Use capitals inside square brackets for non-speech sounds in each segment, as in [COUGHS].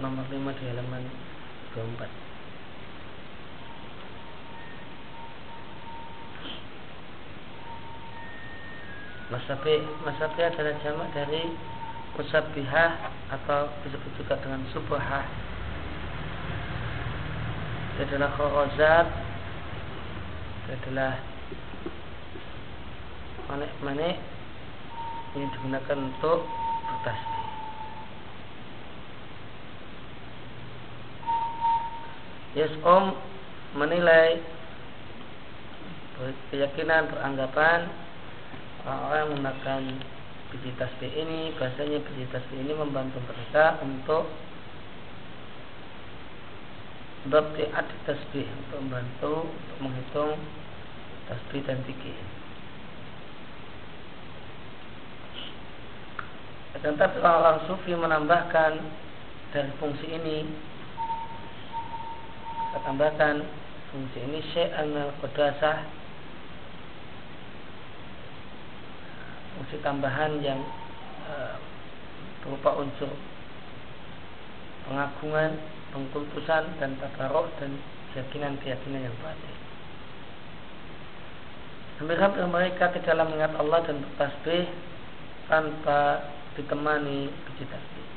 Nomor 5 di halaman 24. Masabi, masabi adalah jamak dari musabihah atau disebut juga dengan subahah. Itu adalah khorozat, itu adalah manik-manik yang digunakan untuk bertasbih. Yes Om menilai keyakinan beranggapan orang-orang menggunakan biji tasbih ini bahasanya biji tasbih ini membantu mereka untuk Babti adi tasbih untuk membantu untuk menghitung tasbih dan fikih. Dan tapi orang-orang sufi menambahkan dari fungsi ini kita tambahkan fungsi ini syai'an al-qudasah fungsi tambahan yang e, berupa unsur pengagungan, pengkultusan dan tabarok dan keyakinan-keyakinan yang batin. Hampir-hampir mereka tidaklah mengingat Allah dan bertasbih tanpa ditemani biji tasbih.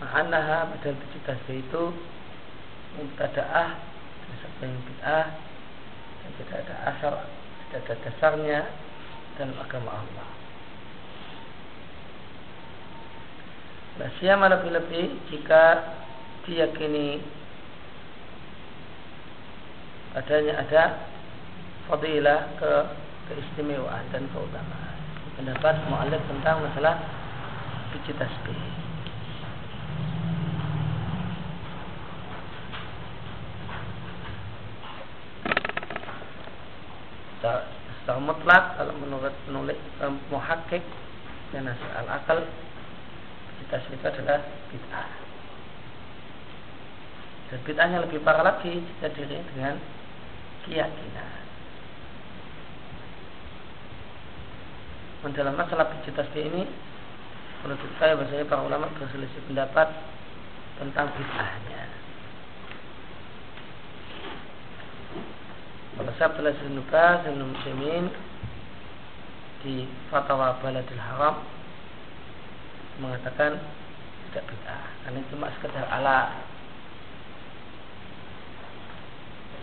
Ma'anaha padahal biji tasbih itu mubtada'ah sesuatu yang bid'ah dan tidak ada asal tidak ada dasarnya dalam agama Allah. Nah, siapa lebih-lebih jika diyakini adanya ada fadilah ke keistimewaan dan keutamaan. Pendapat mu'alif tentang masalah biji tasbih. secara, mutlak kalau menurut penulis um, muhakkik dan al akal kita itu adalah bid'ah dan bid'ahnya lebih parah lagi jika diri dengan keyakinan dalam masalah biji tasbih ini menurut saya bahasanya para ulama berselisih pendapat tentang bid'ahnya. Kata Abdullah bin Nubas dan Muslimin di Fatwa Baladil Haram mengatakan tidak bid'ah karena cuma sekedar alat.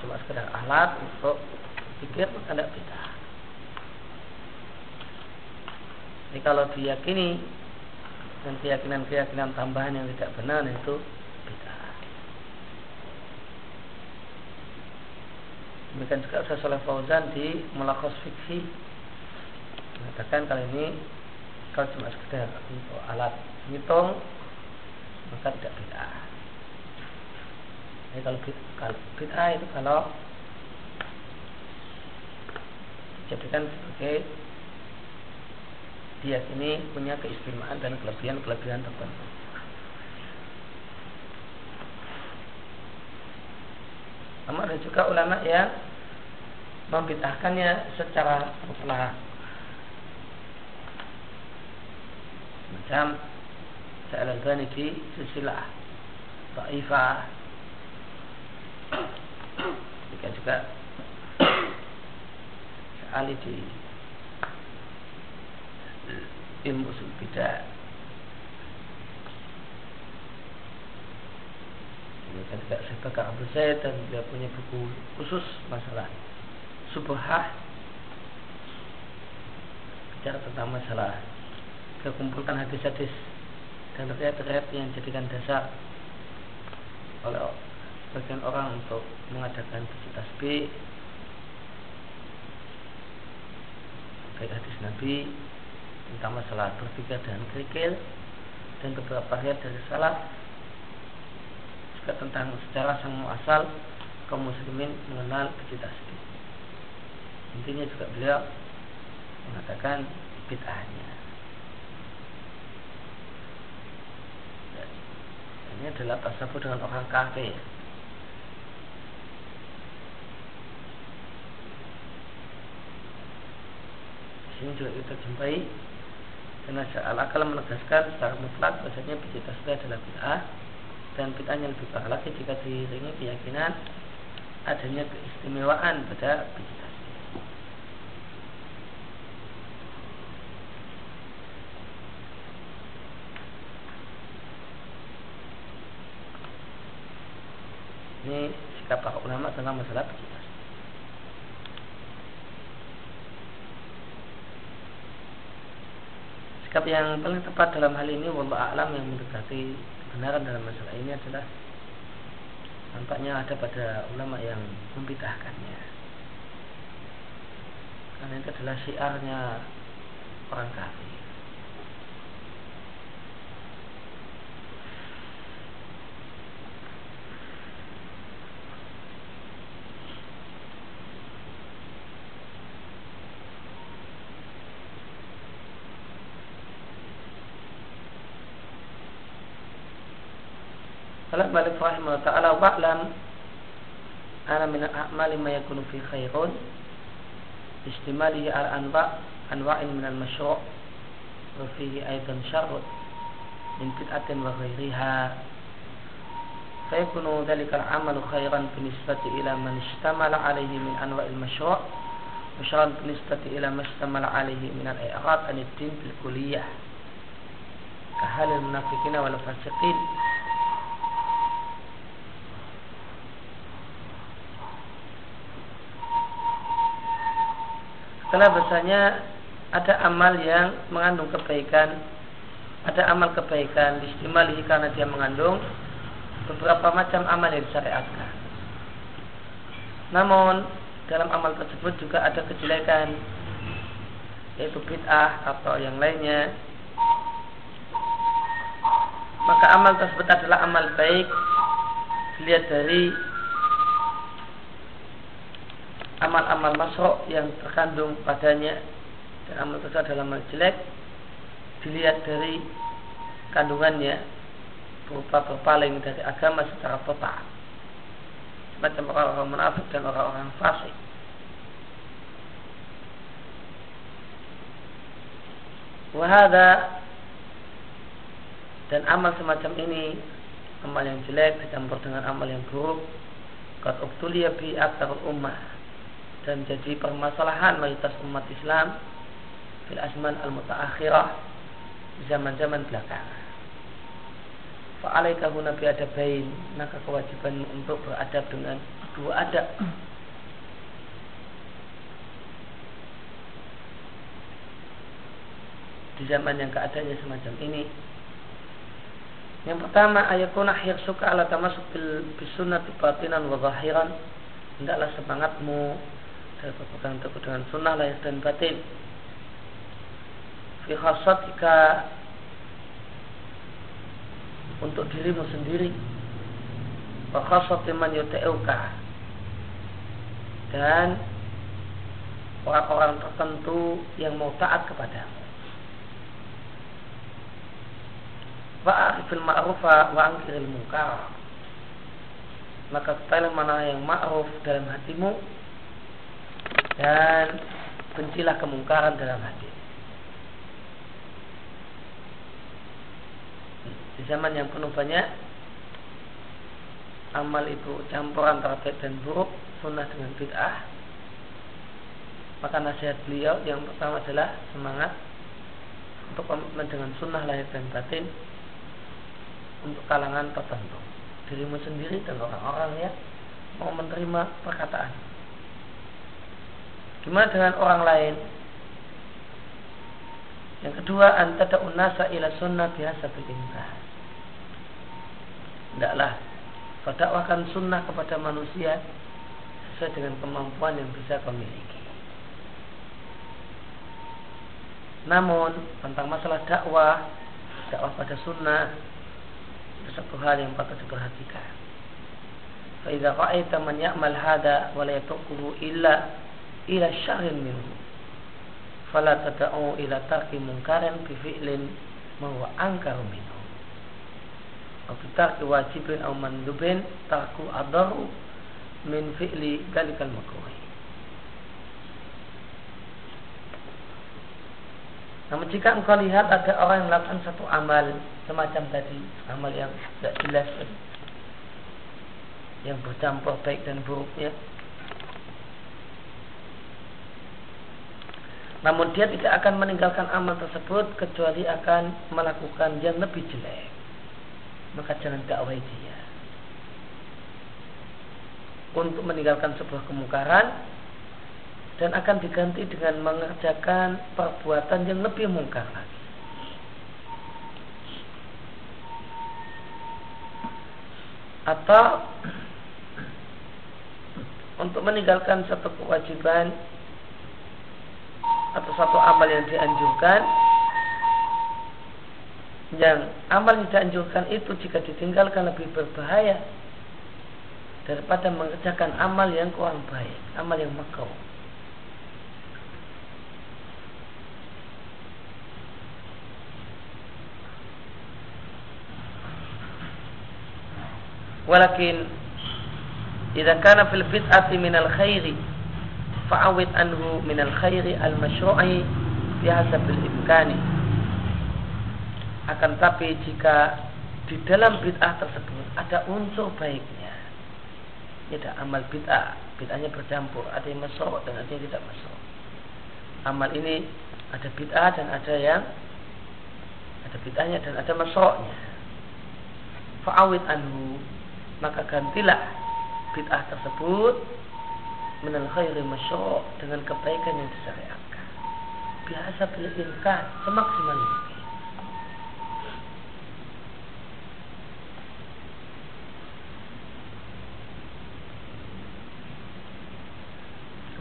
Cuma sekedar alat untuk pikir tidak bid'ah jadi kalau diyakini dan keyakinan-keyakinan tambahan yang tidak benar itu Demikian juga Ustaz Saleh Fauzan di Mulakhos Fikhi mengatakan kali ini kalau cuma sekedar untuk alat hitung maka tidak bid'ah. Jadi kalau bid'ah itu kalau dijadikan sebagai dia ini punya keistimewaan dan kelebihan-kelebihan tertentu. Namun ada juga ulama yang membidahkannya secara mutlak. Macam Sa'al al di sisilah Ta'ifah Jika juga Sa'ali di Ilmu usul bidah kan saya Bakar Abu Zaid dan dia punya buku khusus masalah subhah. Bicara tentang masalah dia kumpulkan hadis-hadis dan riwayat-riwayat yang jadikan dasar oleh sebagian orang untuk mengadakan biji tasbih baik hadis Nabi tentang masalah berpikir dan kerikil dan beberapa riwayat dari salaf juga tentang secara sang muasal kaum muslimin mengenal biji tasbih. Intinya juga beliau mengatakan bid'ahnya. Ini adalah tasawuf dengan orang kafir. sini juga kita jumpai karena al-akal menegaskan secara mutlak bahasanya biji tasbih adalah bid'ah dan bid'ahnya lebih parah lagi jika diiringi keyakinan adanya keistimewaan pada tasbih. Ini sikap para ulama tentang masalah biji Sikap yang paling tepat dalam hal ini Wallah alam yang mendekati kebenaran dalam masalah ini adalah Nampaknya ada pada ulama yang membidahkannya Karena itu adalah syiarnya orang kafir قال المؤلف رحمه الله تعالى واعلم أنا من الأعمال ما يكون فيه خير اشتماله على أنواع أنواع من المشروع وفيه أيضا شر من بدعة وغيرها. فيكون ذلك العمل خيرا بالنسبة إلى من اشتمل عليه من أنواع المشروع وشرا بالنسبة إلى ما اشتمل عليه من الإعراض عن الدين بالكلية كهل المنافقين والفاسقين. Karena bahasanya ada amal yang mengandung kebaikan, ada amal kebaikan. Istimalihi karena dia mengandung beberapa macam amal yang disyariatkan. Namun dalam amal tersebut juga ada kejelekan yaitu bid'ah atau yang lainnya. Maka amal tersebut adalah amal baik dilihat dari amal-amal masrok yang terkandung padanya. Dan amal tersebut adalah amal jelek. Dilihat dari kandungannya berupa berpaling dari agama secara total. Macam orang-orang munafik dan orang-orang fasik. Wahada. Dan amal semacam ini amal yang jelek dicampur dengan amal yang buruk. Kat uktulia bi aktar ummah dan jadi permasalahan mayoritas umat Islam fil asman al mutaakhirah zaman-zaman belakangan. Fa'alaika huna bi adabain maka kewajiban untuk beradab dengan dua adab. Di zaman yang keadaannya semacam ini yang pertama ayakuna hirsuka ala tamasuk bil bisunnati batinan wa zahiran hendaklah semangatmu berpegang teguh dengan sunnah lahir dan batin. Fi khasatika untuk dirimu sendiri. Wa khasati man dan orang-orang tertentu yang mau taat kepadamu. Wa arifil ma'rufa wa angkiril munkar. Maka ketahuilah mana yang ma'ruf dalam hatimu dan bencilah kemungkaran dalam hati. Di zaman yang penuh banyak amal itu campuran antara dan buruk, sunnah dengan bid'ah. Maka nasihat beliau yang pertama adalah semangat untuk komitmen dengan sunnah lahir dan batin untuk kalangan tertentu dirimu sendiri dan orang-orang yang mau menerima perkataan Gimana dengan orang lain? Yang kedua, anta unasa ila sunnah biasa bilimah. Tidaklah Berdakwakan sunnah kepada manusia sesuai dengan kemampuan yang bisa kau miliki. Namun tentang masalah dakwah, dakwah pada sunnah itu satu hal yang patut diperhatikan. Faidah ra'aita man ya'mal hada wa la illa ila syarrin minhu. Fala tad'u ila tarki munkarin bi fi'lin ma huwa ankaru minhu. Bi tarki wajibin aw mandubin tarku adaru min fi'li dalikal makruh Namun jika engkau lihat ada orang yang melakukan satu amal semacam tadi, amal yang tidak jelas, yang bercampur baik dan buruknya, namun dia tidak akan meninggalkan amal tersebut kecuali akan melakukan yang lebih jelek. Maka jangan dakwah dia untuk meninggalkan sebuah kemungkaran dan akan diganti dengan mengerjakan perbuatan yang lebih mungkar lagi. Atau untuk meninggalkan satu kewajiban atau satu amal yang dianjurkan yang amal yang dianjurkan itu jika ditinggalkan lebih berbahaya daripada mengerjakan amal yang kurang baik, amal yang makruh. Walakin Jika kana fil bid'ati minal khairi fa'awid anhu minal khairi al masyru'i bihasabil imkani akan tapi jika di dalam bid'ah tersebut ada unsur baiknya ada amal bid'ah bid'ahnya bercampur ada yang masuk dan ada yang tidak masuk amal ini ada bid'ah dan ada yang ada bid'ahnya dan ada masuknya fa'awid anhu maka gantilah bid'ah tersebut minal khairi masyru' dengan kebaikan yang disyariatkan biasa imkan semaksimal mungkin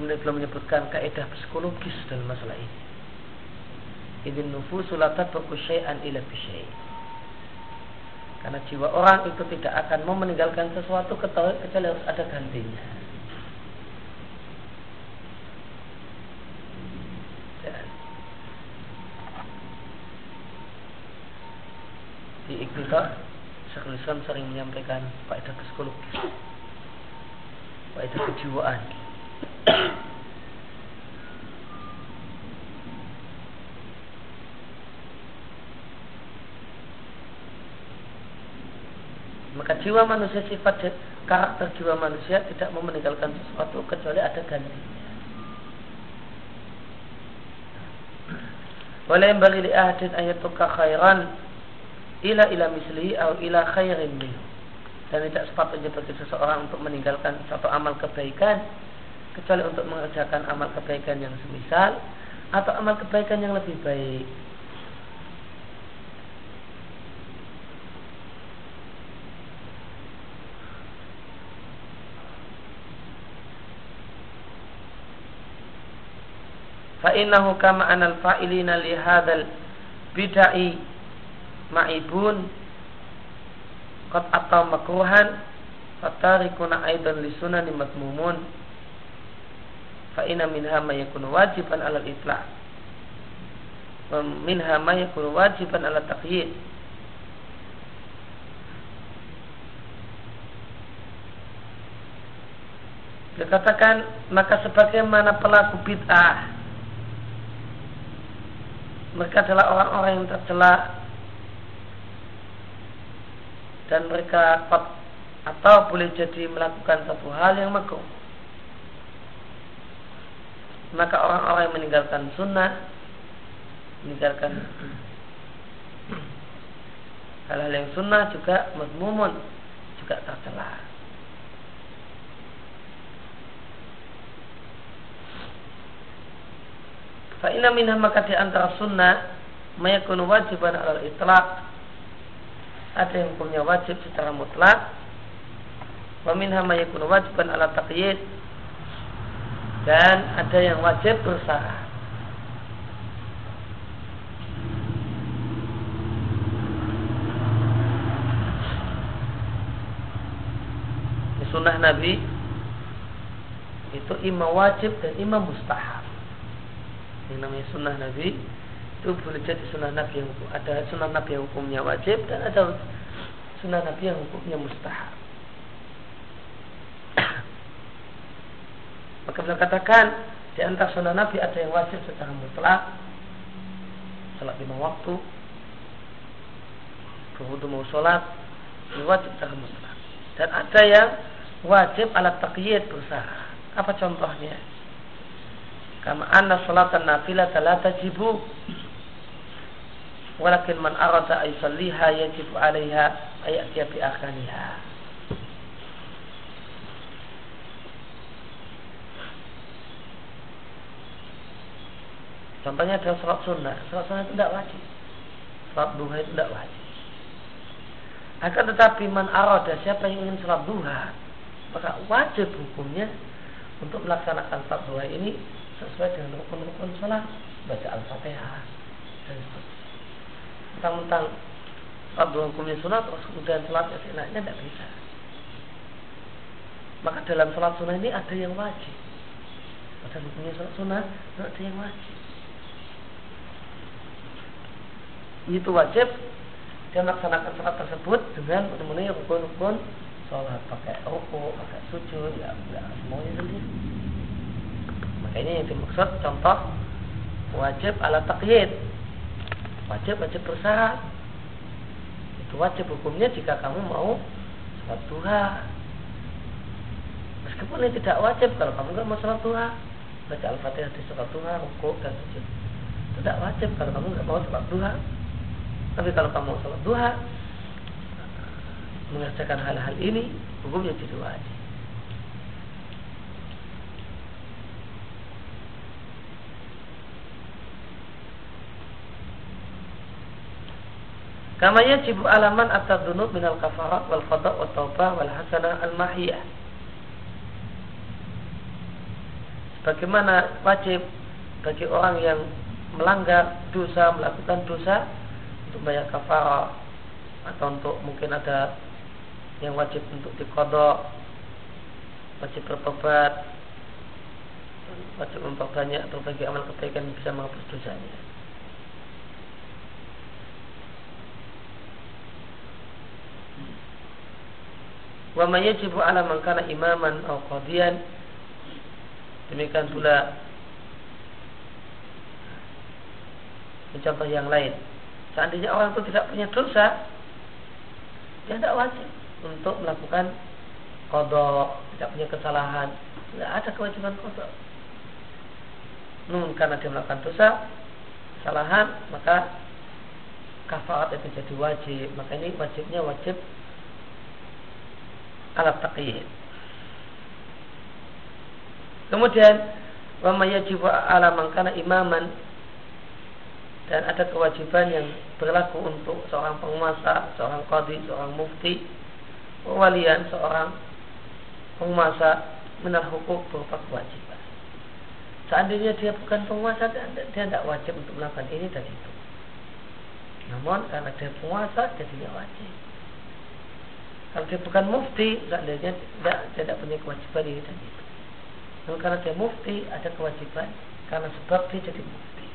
Kemudian telah menyebutkan kaidah psikologis dalam masalah ini. Ini nufusu la tatruku syai'an ila bisyai'. Karena jiwa orang itu tidak akan mau meninggalkan sesuatu kecuali harus ada gantinya. Dan Iqtida Syekhul Islam sering menyampaikan faedah psikologis, faedah kejiwaan. Maka jiwa manusia sifat karakter jiwa manusia tidak mau meninggalkan sesuatu kecuali ada gantinya. Wala yang bagi li ahadin ayatuka khairan ila ila mislihi atau ila khairin minhu. Dan tidak sepatutnya bagi seseorang untuk meninggalkan satu amal kebaikan kecuali untuk mengerjakan amal kebaikan yang semisal atau amal kebaikan yang lebih baik. Fa'innahu kama anal fa'ilina li hadzal bid'ai ma'ibun. Qad atau makruhan. Fatarikuna aidan li sunani matmumun. Fa inna minha ma yakunu wajiban 'ala al-itlaq wa minha ma yakunu wajiban 'ala taqyid Dikatakan maka sebagaimana pelaku bid'ah mereka adalah orang-orang yang tercela dan mereka atau boleh jadi melakukan satu hal yang makruh. Maka orang-orang yang meninggalkan sunnah meninggalkan hal-hal yang sunnah juga mazmumun juga tercela. Fa inna minha maka di antara sunnah mayakunu wajiban al itlaq ada yang hukumnya wajib secara mutlak. Wa minha mayakunu wajiban ala dan ada yang wajib bersyarat sunnah Nabi itu imam wajib dan imam mustahab. Yang namanya sunnah Nabi itu boleh jadi sunnah Nabi yang hukum. ada sunnah Nabi yang hukumnya wajib dan ada sunnah Nabi yang hukumnya mustahab. [COUGHS] Maka beliau katakan di antara sunnah Nabi ada yang wajib secara mutlak sholat lima waktu berwudu mau sholat ini wajib secara mutlak dan ada yang wajib alat takyid berusaha apa contohnya kama anna salatan nafilah la tajibu walakin man arada aysalliha yajibu alaiha ayat bi akhaniha Contohnya adalah sholat sunnah. Sholat sunnah itu tidak wajib. Sholat duha itu tidak wajib. Akan tetapi man arada siapa yang ingin sholat duha maka wajib hukumnya untuk melaksanakan sholat duha ini sesuai dengan rukun-rukun sholat baca al-fatihah dan sholat duha hukumnya sunat terus kemudian sholatnya seenaknya tidak bisa. Maka dalam sholat sunnah ini ada yang wajib. Pada hukumnya sholat sunnah ada yang wajib. Itu wajib dia melaksanakan sholat tersebut dengan memenuhi rukun-rukun sholat. Pakai ruku, pakai sujud, ya enggak semuanya sendiri. Maka ini yang dimaksud contoh wajib ala takyid. Wajib wajib bersyarat. Itu wajib hukumnya jika kamu mau sholat duha. Meskipun ini tidak wajib kalau kamu nggak mau sholat duha, baca al-fatihah di sholat duha, ruku dan sujud. Tidak wajib kalau kamu nggak mau sholat duha, tapi kalau kamu sholat duha mengerjakan hal-hal ini hukumnya jadi wajib. Kama yajibu alaman atas dunub minal kafarat wal qada wa taubah wal hasanah al mahiyah. Sebagaimana wajib bagi orang yang melanggar dosa, melakukan dosa untuk bayar kafarah atau untuk mungkin ada yang wajib untuk dikodok wajib bertobat wajib memperbanyak berbagai amal kebaikan bisa menghapus dosanya wa ma yajibu ala man kana imaman aw qadiyan demikian pula contoh yang lain Seandainya orang itu tidak punya dosa, dia tidak wajib untuk melakukan kodok, tidak punya kesalahan. Tidak ada kewajiban kodok. Namun karena dia melakukan dosa, kesalahan, maka kafarat itu jadi wajib. Maka ini wajibnya wajib alat taqiyid. Kemudian wa yajibu ala man imaman dan ada kewajiban yang berlaku untuk seorang penguasa, seorang qadi, seorang mufti, walian, seorang penguasa menal hukum berupa kewajiban. Seandainya dia bukan penguasa, dia tidak wajib untuk melakukan ini dan itu. Namun karena dia penguasa, jadinya wajib. Kalau dia bukan mufti, seandainya tidak, tidak punya kewajiban ini dan itu. Namun karena dia mufti, ada kewajiban karena sebab dia jadi mufti.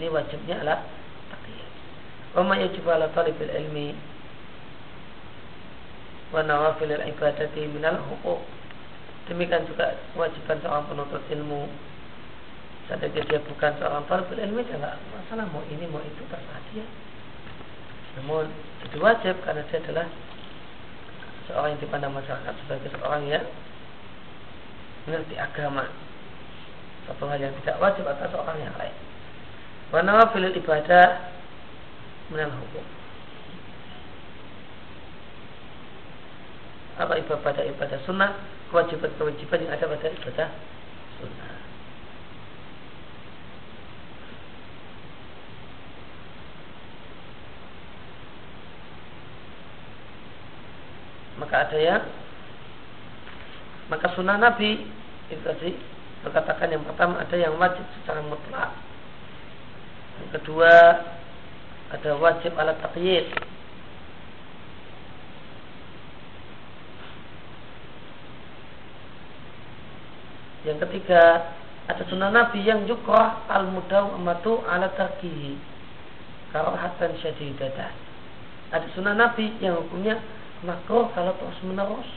Ini wajibnya adalah taqiyah. Wa ma yajibu ala talibil ilmi wa nawafil ibadati minal huquq. Demikian juga kewajiban seorang penuntut ilmu. Saat dia bukan seorang talibul ilmi, tidak masalah mau ini mau itu terserah dia. Namun jadi wajib karena dia adalah seorang yang dipandang masyarakat sebagai seorang yang mengerti agama. Satu hal yang tidak wajib atas seorang yang lain. Wa nawafil ibadah minal hukum. Apa ibadah ibadah sunnah kewajiban-kewajiban yang ada pada ibadah sunnah. Maka ada yang maka sunnah Nabi itu tadi berkatakan yang pertama ada yang wajib secara mutlak yang kedua ada wajib alat taqyid. Yang ketiga ada sunnah Nabi yang juga al amatu ala tarkihi karahatan syadidatan. Ada sunnah Nabi yang hukumnya makruh kalau terus menerus.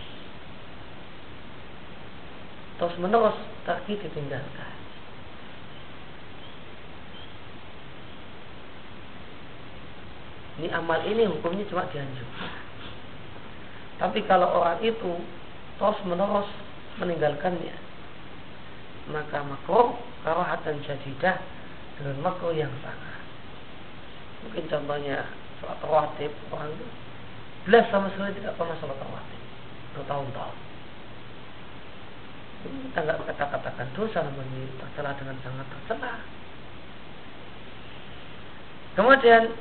Terus menerus tarki ditinggalkan. Ini amal ini hukumnya cuma dianjurkan. Tapi kalau orang itu terus menerus meninggalkannya maka makruh karahatan jadidah dengan makruh yang sangat. Mungkin contohnya sholat rawatib orang itu belas sama sekali tidak pernah sholat rawatib bertahun-tahun. Kita nggak kata-katakan dosa namanya tercela dengan sangat tercela. Kemudian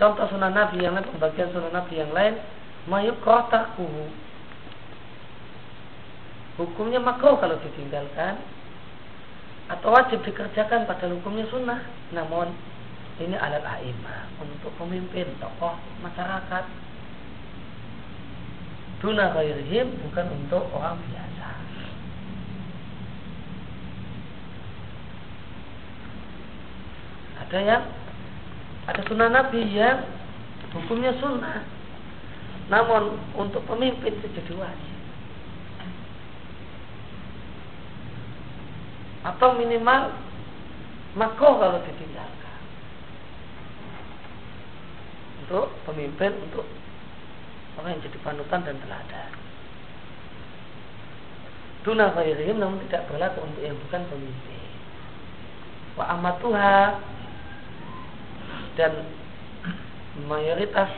contoh sunnah Nabi yang lain, pembagian sunnah Nabi yang lain, mayuk kuhu. Hukumnya makro kalau ditinggalkan atau wajib dikerjakan pada hukumnya sunnah, namun ini alat aima untuk pemimpin tokoh masyarakat. Duna khairihim bukan untuk orang biasa. Ada yang Ada sunnah nabi yang Hukumnya sunnah. Namun untuk pemimpin itu jadi wajib. Atau minimal Makoh kalau ditinggal. untuk pemimpin untuk orang yang jadi panutan dan teladan. Duna khairihim namun tidak berlaku untuk yang bukan pemimpin. Wa amatuha dan mayoritas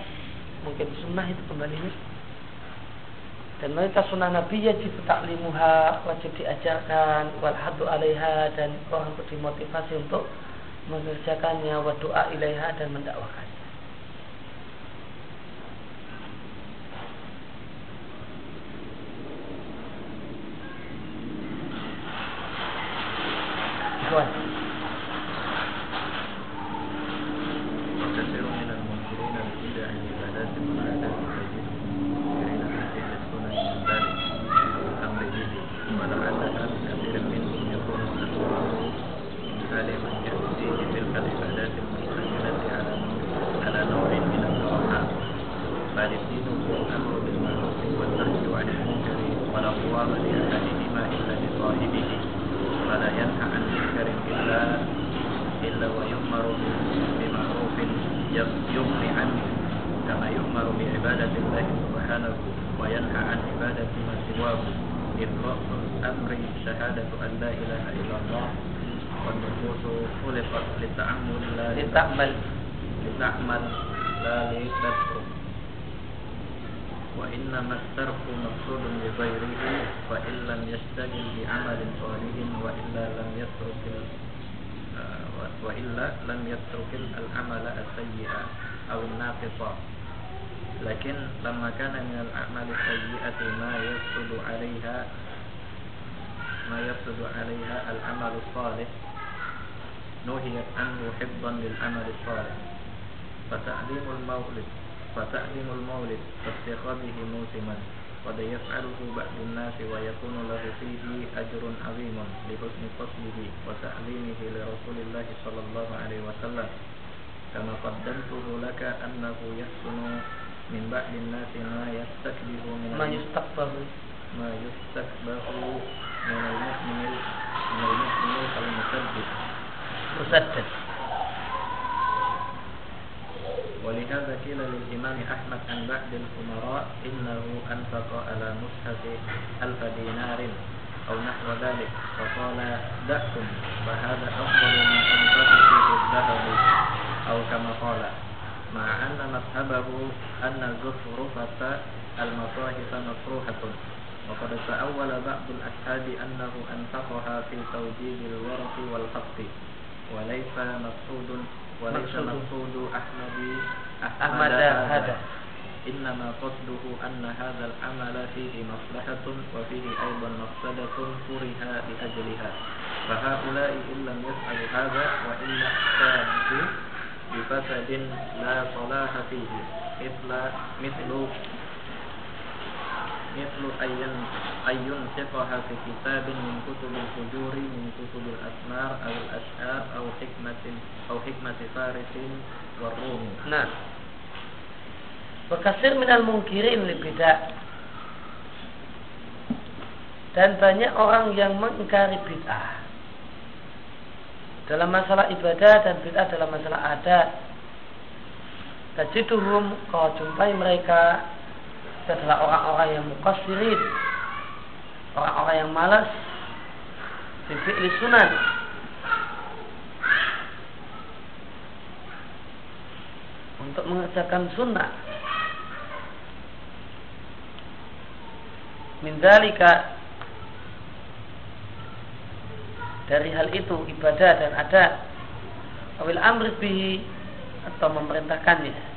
mungkin sunnah itu kembali. dan mayoritas sunnah Nabi yajib taklimuha wajib diajarkan wal hadu alaiha dan orang untuk dimotivasi untuk mengerjakannya wa doa ilaiha dan mendakwakan خلقت لتعمل لا لتعمل لتعمل لا لتترك وإنما الترك مقصود لغيره فإن لم يشتغل بعمل صالح وإلا لم يترك آه، وإلا لم يترك العمل السيئ أو الناقص لكن لما كان من الأعمال السيئة ما يفسد عليها ما يفسد عليها العمل الصالح نهيت عنه حفظا للعمل الصالح. فتعليم المولد فتعليم المولد فاتخاذه موسما قد يفعله بعض الناس ويكون له فيه أجر عظيم لحسن فصله وتعليمه لرسول الله صلى الله عليه وسلم. كما قدمته لك أنه يحسن من بعض الناس ما يستكبر من ما يستكبر ما يستكبر من المؤمن من المؤمن المسجد تستت ولهذا قيل للإمام أحمد عن بعد الأمراء إنه أنفق على مصحف ألف دينار أو نحو ذلك فقال دعكم فهذا أفضل من أنفقه تنفقه الذهب أو كما قال مع أن مذهبه أن الزخرفة المصاحف مكروهة وقد تأول بعض الأشهاد أنه أنفقها في توجيه الورق والخط وليس مقصود وليس مقصود. أحمد أحمد هذا. إنما قصده أن هذا العمل فيه مصلحة وفيه أيضا مفسدة كره لأجلها. فهؤلاء إن لم يفعلوا هذا وإن أحتاجوا بفسد لا صلاح فيه مثل مثل mithlu ayyan ayyun siqaha fi kitabin min kutubil hujuri min kutubil asmar al ashar au hikmatin au hikmati farisin wa rum nah. Berkasir Bekasir minal mungkirin libidah dan banyak orang yang mengingkari bid'ah. Dalam masalah ibadah dan bid'ah dalam masalah adat. Tajiduhum kau jumpai mereka adalah orang-orang yang mukasirin orang-orang yang malas fi'li sunan untuk mengerjakan sunnah mindalika dari hal itu ibadah dan adat awil amri atau memerintahkannya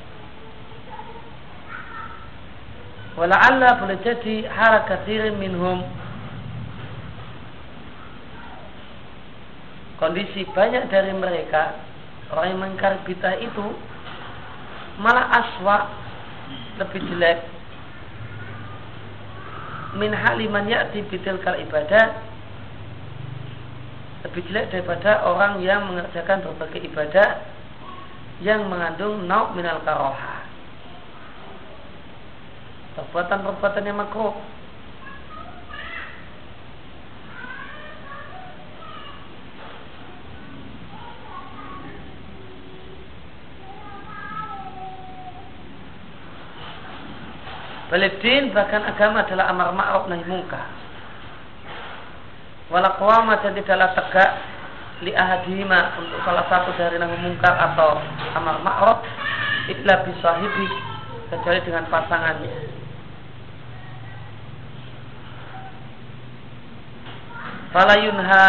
wala'alla boleh jadi harakat minhum. Kondisi banyak dari mereka orang yang mengingkari bid'ah itu malah aswa lebih jelek. Min haliman ya'ti bidil ibadah lebih jelek daripada orang yang mengerjakan berbagai ibadah yang mengandung nauk minal karoha perbuatan-perbuatan yang makruh Walidin bahkan agama adalah amar ma'ruf nahi mungkar. Walakwama dan tidaklah tegak li ahadihima untuk salah satu dari nahi mungkar atau amar ma'ruf illa bisahibi kecuali dengan pasangannya. Fala yunha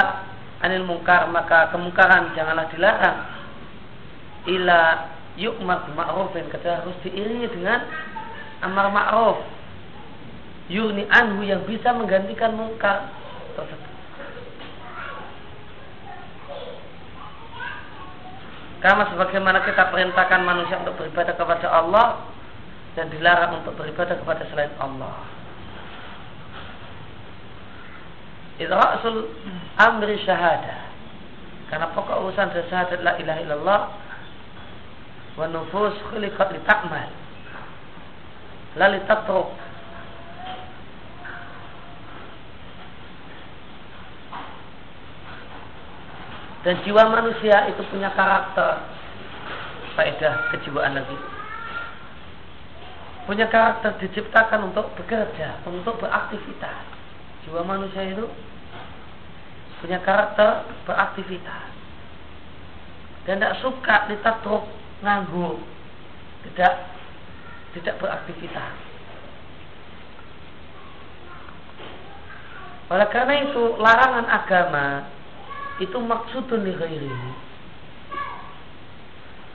anil mungkar maka kemungkaran janganlah dilarang ila yukmar ma'rufin kecuali harus diiringi dengan amar ma'ruf yuni anhu yang bisa menggantikan mungkar tersebut. Karena sebagaimana kita perintahkan manusia untuk beribadah kepada Allah dan dilarang untuk beribadah kepada selain Allah. Itu rasul amri syahadah. Karena pokok urusan dari syahadat la ilaha illallah wa nufus khuliqat li ta'mal lalu tatruk dan jiwa manusia itu punya karakter. Faedah kejiwaan lagi. Punya karakter diciptakan untuk bekerja untuk beraktivitas jiwa manusia itu punya karakter beraktivitas. Dan tidak suka ditatruk nganggur. Tidak tidak beraktivitas. Oleh karena itu larangan agama itu maksudun li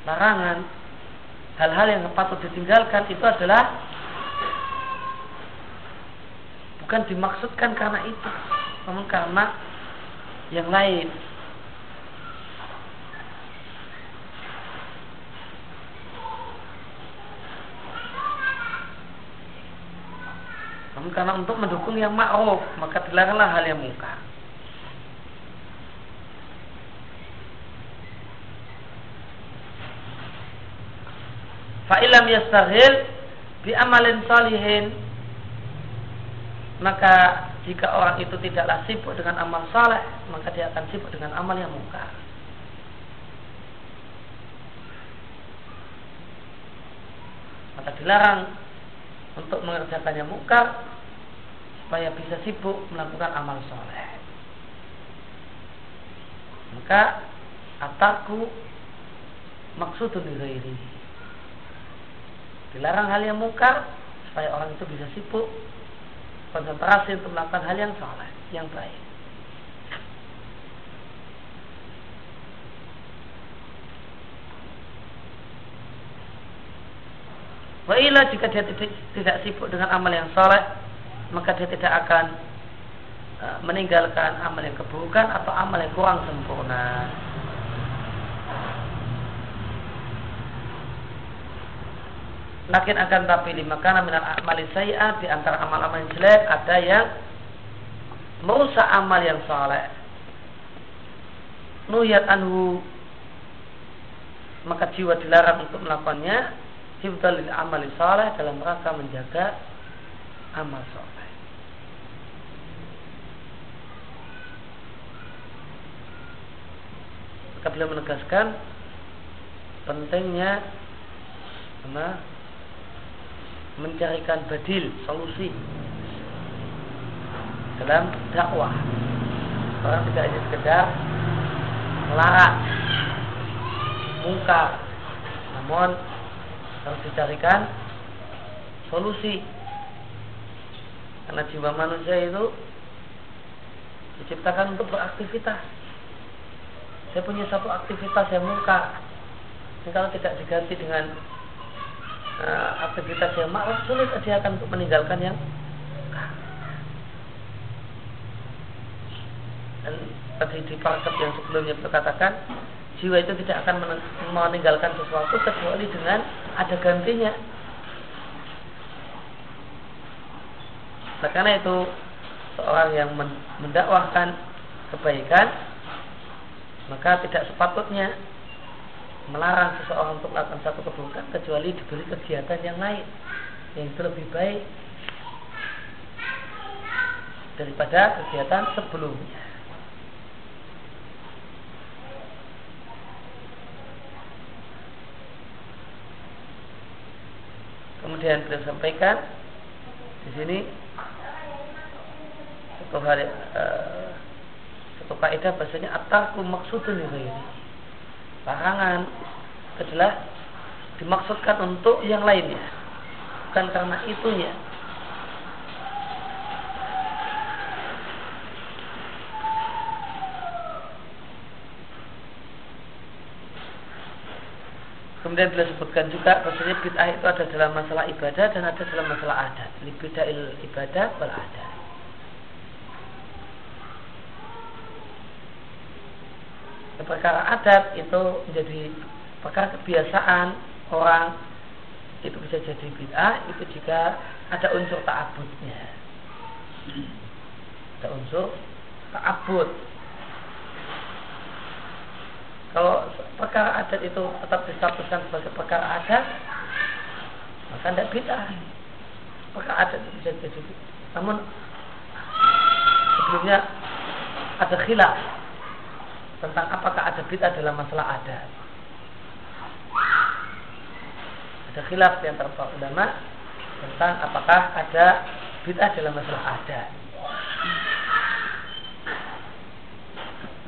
Larangan hal-hal yang patut ditinggalkan itu adalah bukan dimaksudkan karena itu, namun karena yang lain. Namun karena untuk mendukung yang ma'ruf, maka dilaranglah hal yang muka. Fa'ilam yastahil bi amalin salihin maka jika orang itu tidaklah sibuk dengan amal saleh maka dia akan sibuk dengan amal yang muka. Maka dilarang untuk mengerjakan yang mungkar supaya bisa sibuk melakukan amal soleh. Maka ataku maksudun ini Dilarang hal yang mungkar supaya orang itu bisa sibuk konsentrasi untuk melakukan hal yang soleh, yang baik. Wailah jika dia tidak, tidak sibuk dengan amal yang soleh, maka dia tidak akan uh, meninggalkan amal yang keburukan atau amal yang kurang sempurna. Lakin akan tapi lima karena minal amali saya di antara amal-amal yang jelek ada yang merusak amal yang soleh. Nuyat anhu maka jiwa dilarang untuk melakukannya hifdal amal saleh dalam rangka menjaga amal saleh. Maka beliau menegaskan pentingnya mencarikan badil solusi. Dalam dakwah. Orang tidak hanya sekedar melarang muka namun harus dicarikan solusi. Karena jiwa manusia itu diciptakan untuk beraktivitas. Saya punya satu aktivitas yang muka ini kalau tidak diganti dengan uh, aktivitas yang malas sulit dia akan untuk meninggalkan yang dan tadi di paragraf yang sebelumnya kita katakan jiwa itu tidak akan meninggalkan sesuatu kecuali dengan ada gantinya. Nah, karena itu seorang yang mendakwahkan kebaikan maka tidak sepatutnya melarang seseorang untuk melakukan satu keburukan kecuali diberi kegiatan yang lain yang itu lebih baik daripada kegiatan sebelumnya. Kemudian beliau sampaikan di sini satu hari uh, satu kaidah bahasanya atarku maksudun ini larangan adalah dimaksudkan untuk yang lainnya bukan karena itunya Kemudian beliau sebutkan juga bahwasanya bid'ah itu ada dalam masalah ibadah dan ada dalam masalah adat. Libida'il ibadah wal adat. Perkara adat itu menjadi perkara kebiasaan orang itu bisa jadi bid'ah itu jika ada unsur ta'abudnya. Ada unsur ta'abud kalau perkara adat itu tetap distatuskan sebagai perkara adat, maka tidak bid'ah. Perkara adat itu bisa jadi Namun sebelumnya ada khilaf tentang apakah ada bid'ah dalam masalah adat. Ada khilaf di antara para ulama tentang apakah ada bid'ah dalam masalah adat.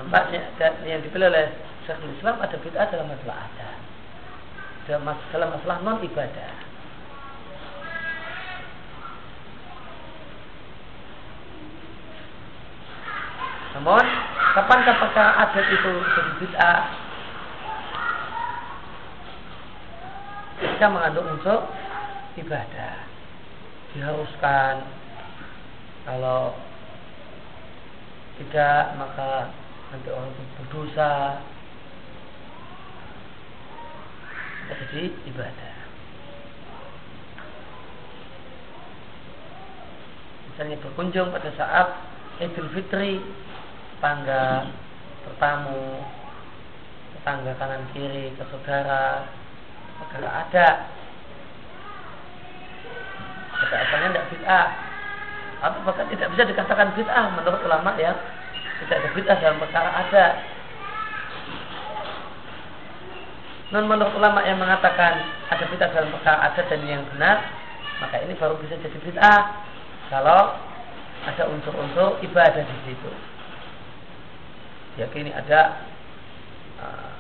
Nampaknya yang dipilih oleh Syekhul Islam ada bid'ah dalam masalah adat. Dalam masalah non ibadah. Namun, kapan perkara adat itu jadi bid'ah? Jika mengandung unsur ibadah. Diharuskan kalau tidak maka nanti orang itu berdosa jadi ibadah. Misalnya berkunjung pada saat Idul Fitri, tangga bertamu, tetangga kanan kiri, ke saudara, negara ada. Pada asalnya tidak bid'ah atau bahkan tidak bisa dikatakan bid'ah menurut ulama yang tidak ada bid'ah dalam perkara ada Non menurut ulama yang mengatakan ada bid'ah dalam perkara adat dan yang benar, maka ini baru bisa jadi bid'ah kalau ada unsur-unsur ibadah di situ. Yakini ada uh,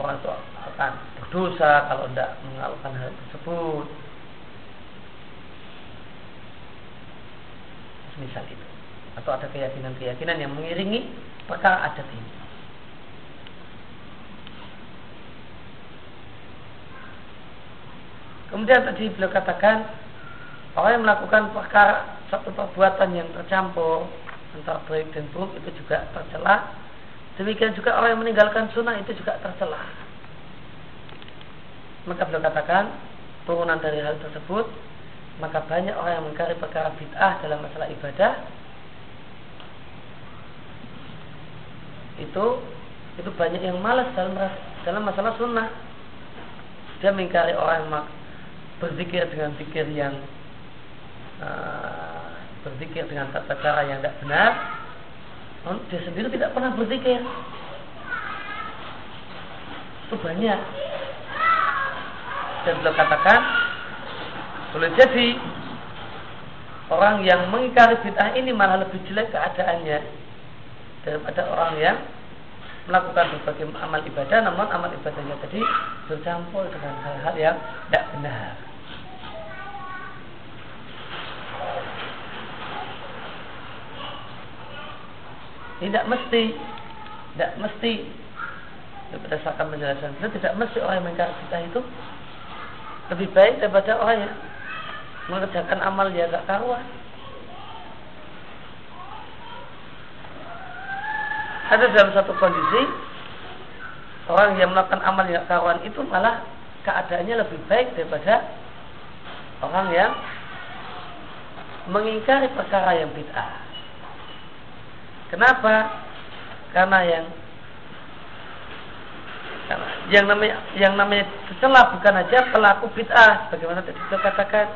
orang itu akan berdosa kalau tidak melakukan hal tersebut. Misal itu. Atau ada keyakinan-keyakinan yang mengiringi perkara adat ini. Kemudian tadi beliau katakan orang yang melakukan perkara satu perbuatan yang tercampur antara baik dan buruk itu juga tercela. Demikian juga orang yang meninggalkan sunnah itu juga tercela. Maka beliau katakan turunan dari hal tersebut maka banyak orang yang mengkari perkara bid'ah dalam masalah ibadah itu itu banyak yang malas dalam dalam masalah sunnah dia mengkari orang yang berzikir dengan zikir yang uh, berzikir dengan tata cara yang tidak benar, dia sendiri tidak pernah berzikir. Itu banyak. dan beliau katakan boleh jadi orang yang mengingkari bid'ah ini malah lebih jelek keadaannya daripada orang yang melakukan berbagai amal ibadah namun amal ibadahnya tadi bercampur dengan hal-hal yang tidak benar. Tidak mesti, tidak mesti berdasarkan penjelasan itu tidak mesti orang yang mengingkari bid'ah itu lebih baik daripada orang yang mengerjakan amal yang agak karuan. Ada dalam satu kondisi orang yang melakukan amal yang karuan itu malah keadaannya lebih baik daripada orang yang mengingkari perkara yang bid'ah. Kenapa? Karena yang yang namanya yang namanya tercela bukan aja pelaku bid'ah bagaimana tadi kita katakan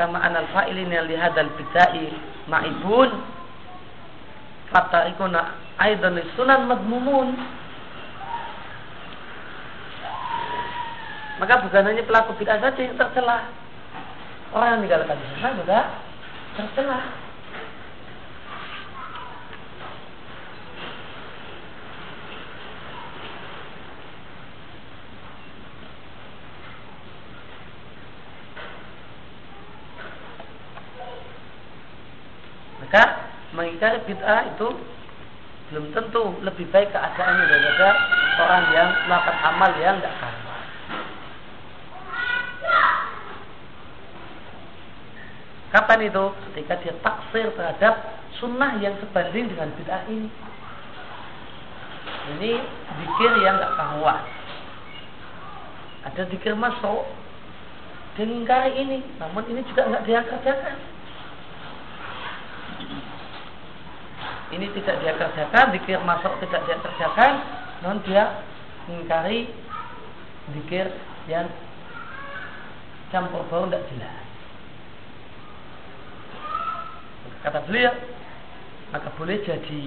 kama anal fa'ilin yang lihadal bid'ai ma'ibun fata ikuna aidan sunan madmumun. Maka bukan hanya pelaku bid'ah saja yang tercela orang yang meninggalkan sunnah juga tercela Maka mengingkari bid'ah itu belum tentu lebih baik keadaannya daripada orang yang melakukan amal yang tidak karuan. Kapan itu? Ketika dia taksir terhadap sunnah yang sebanding dengan bid'ah ini. Ini dikir yang tidak karuan. Ada dikir masuk, dia ini, namun ini juga nggak dia kerjakan. Ini tidak dia kerjakan, dikir masuk tidak dia kerjakan, non dia mengingkari dikir yang campur bau tidak jelas. Kata beliau, maka boleh jadi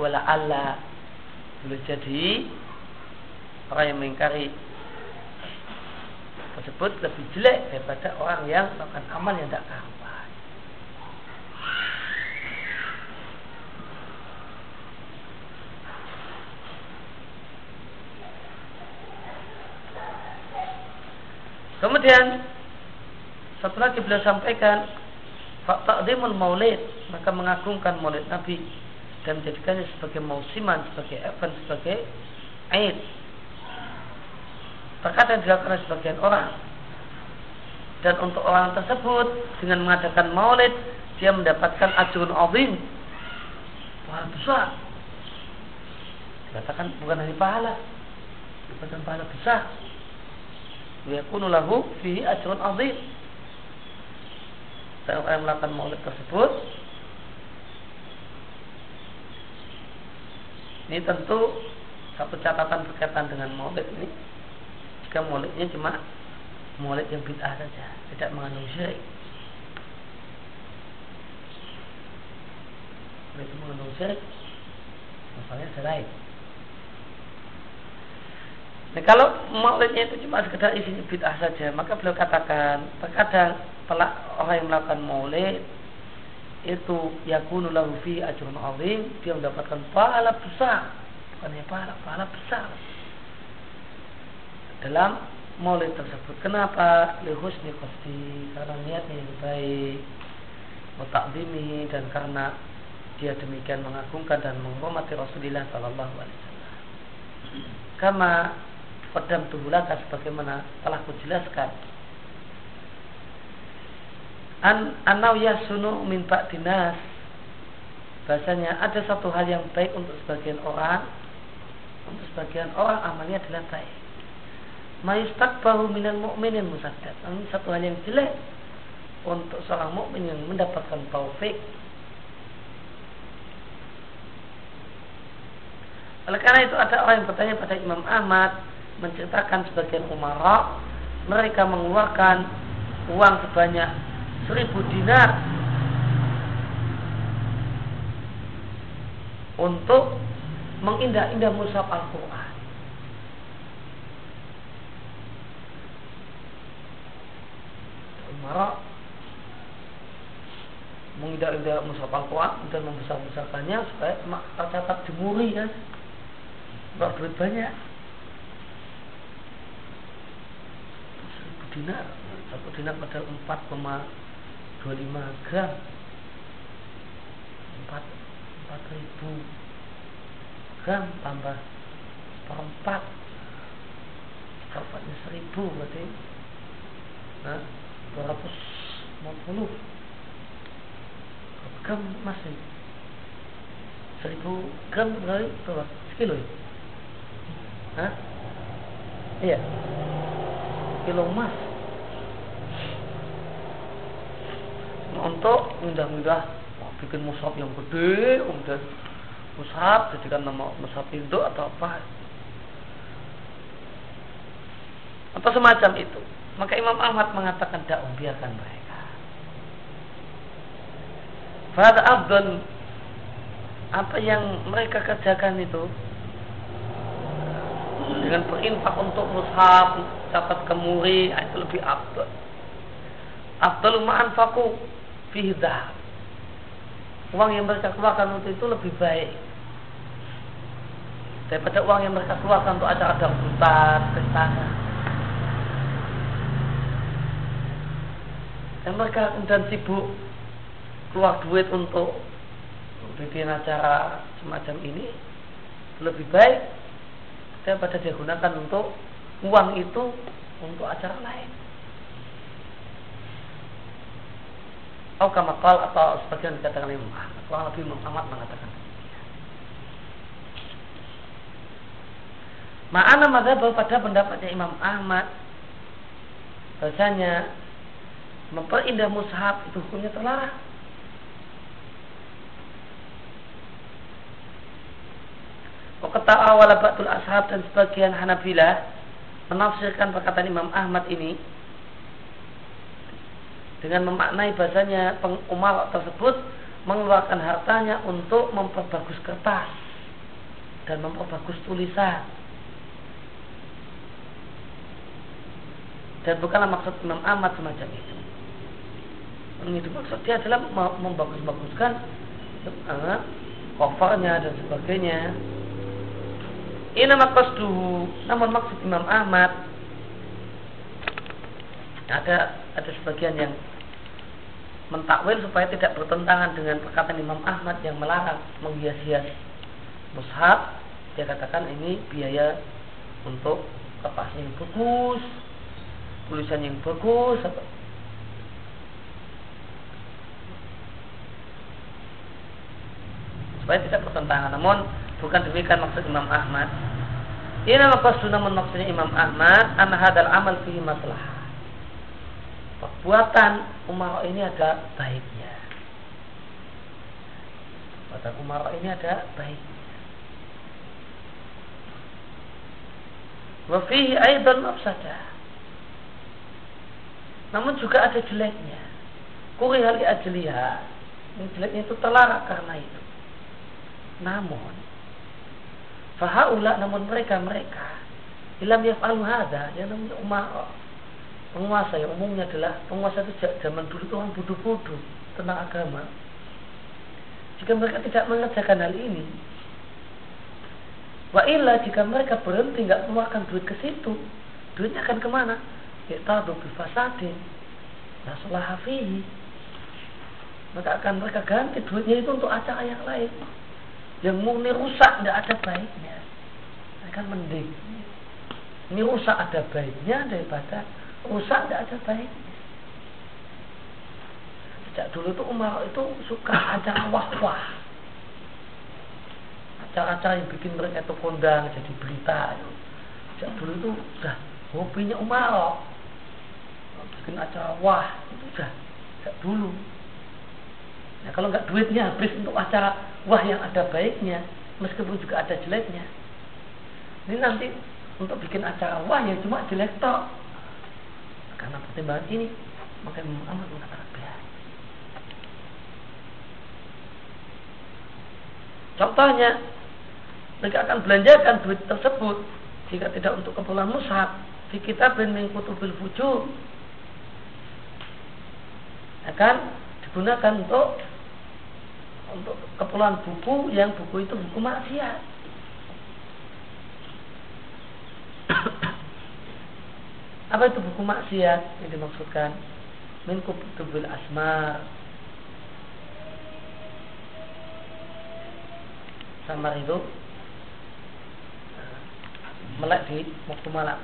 wala Allah boleh jadi orang yang mengingkari tersebut lebih jelek daripada orang yang melakukan amal yang tidak kamu. Kemudian satu lagi beliau sampaikan Ta'zimul maulid Maka mengagungkan maulid Nabi Dan menjadikannya sebagai mausiman Sebagai event, sebagai Aid Terkadang dilakukan sebagian orang. Dan untuk orang tersebut Dengan mengadakan maulid Dia mendapatkan ajrun azim Pahala besar. Dikatakan bukan hanya pahala Dapatkan pahala besar yakunu lahu fihi ajrun azim. Saya yang melakukan maulid tersebut. Ini tentu satu catatan berkaitan dengan maulid ini. Jika maulidnya cuma maulid yang bid'ah saja tidak mengandung syirik. Itu mengandung syirik misalnya selain Nah, kalau maulidnya itu cuma sekedar isinya bid'ah saja, maka beliau katakan terkadang pelak orang yang melakukan maulid itu yakunu lahu fi ajrun azim, dia mendapatkan pahala besar, bukan hanya pahala, pahala besar dalam maulid tersebut. Kenapa? Lihusni qasdi, karena niatnya yang baik, mutakdimi dan karena dia demikian mengagungkan dan menghormati Rasulullah Sallallahu Alaihi Wasallam. Kama Kodam tuhulaka sebagaimana telah kujelaskan. An anau yasunu min dinas Bahasanya ada satu hal yang baik untuk sebagian orang Untuk sebagian orang amalnya adalah baik. Bahu minal mu'minin musaddad Ini satu hal yang jelek Untuk seorang mukmin yang mendapatkan taufik. Oleh karena itu ada orang yang bertanya pada Imam Ahmad menceritakan sebagian umara mereka mengeluarkan uang sebanyak seribu dinar untuk mengindah-indah musab Al-Quran. Umara mengindah-indah mushaf Al-Quran dan membesar-besarkannya supaya tercatat jemuri kan. Berbuat banyak. Dinar. Satu dinar padahal 4,25 gram. 4 4 ribu gram tambah perempat perempatnya seribu berarti. Nah 250 gram masih seribu gram berarti berapa? Sekilo ya? Hah? iya kilo emas untuk mudah-mudah. Bikin musab yang gede kemudian musab jadikan nama musab induk atau apa. Atau semacam itu. Maka Imam Ahmad mengatakan tidak biarkan mereka. Fahad Abdul apa yang mereka kerjakan itu dengan berinfak untuk mushaf dapat kemuri itu lebih abdul. Abdul ma'anfaku fihi uang yang mereka keluarkan untuk itu lebih baik. Daripada uang yang mereka keluarkan untuk acara dangdutan, pestana. Dan mereka kemudian sibuk keluar duit untuk bikin acara semacam ini lebih baik daripada dia gunakan untuk uang itu untuk acara lain. Atau kamakal atau sebagian dikatakan Imam Ahmad. Kurang lebih Imam mengatakan Ma'ana madhab pada pendapatnya Imam Ahmad Bahasanya Memperindah mushaf itu hukumnya terlarang Kata awal Ba'tul Ashab dan sebagian Hanabilah menafsirkan perkataan Imam Ahmad ini dengan memaknai bahasanya Umar tersebut mengeluarkan hartanya untuk memperbagus kertas dan memperbagus tulisan. Dan bukanlah maksud Imam Ahmad semacam itu. Itu maksud dia adalah membagus-baguskan covernya dan sebagainya. Ini nama qasduhu. Namun maksud Imam Ahmad. Ada ada sebagian yang mentakwil supaya tidak bertentangan dengan perkataan Imam Ahmad yang melarang menghias-hias. Mushaf dia katakan ini biaya untuk kertasnya yang bagus tulisan yang bagus supaya tidak bertentangan. Namun bukan demikian maksud Imam Ahmad ini nama namun maksudnya Imam Ahmad anna hadal amal fihi masalah perbuatan Umar ini ada baiknya. Perbuatan Umar ini ada baiknya. Wafihi aidan saja. Namun juga ada jeleknya. Kuri hali ajliha. Yang jeleknya itu terlarang karena itu. Namun Fahaula namun mereka mereka Ilam yaf'alu hadha Yang namanya Umar penguasa yang umumnya adalah penguasa itu zaman dulu itu orang bodoh-bodoh tentang agama. Jika mereka tidak mengerjakan hal ini, wa illa jika mereka berhenti nggak mengeluarkan duit ke situ, duitnya akan ke mana? Ya tahu fasadin, nasolah hafihi. Maka akan mereka ganti duitnya itu untuk acara yang lain. Yang murni rusak tidak ada baiknya. Akan mending. Ini rusak ada baiknya daripada rusak tidak ada baiknya. Sejak dulu itu Umar itu suka acara wah-wah. Acara-acara yang bikin mereka itu kondang jadi berita. Sejak dulu itu sudah hobinya Umar. Bikin acara wah itu sudah sejak dulu. Nah, kalau nggak duitnya habis untuk acara wah yang ada baiknya, meskipun juga ada jeleknya. Ini nanti untuk bikin acara wah yang cuma jelek tok karena pertimbangan ini, maka Ahmad mengatakan biar. Contohnya, mereka akan belanjakan duit tersebut jika tidak untuk keperluan mushaf di kitab bin min kutubil fujur akan digunakan untuk untuk keperluan buku yang buku itu buku maksiat. [COUGHS] Apa itu buku maksiat yang dimaksudkan? Min kutubil asmar. Samar itu melek di waktu malam.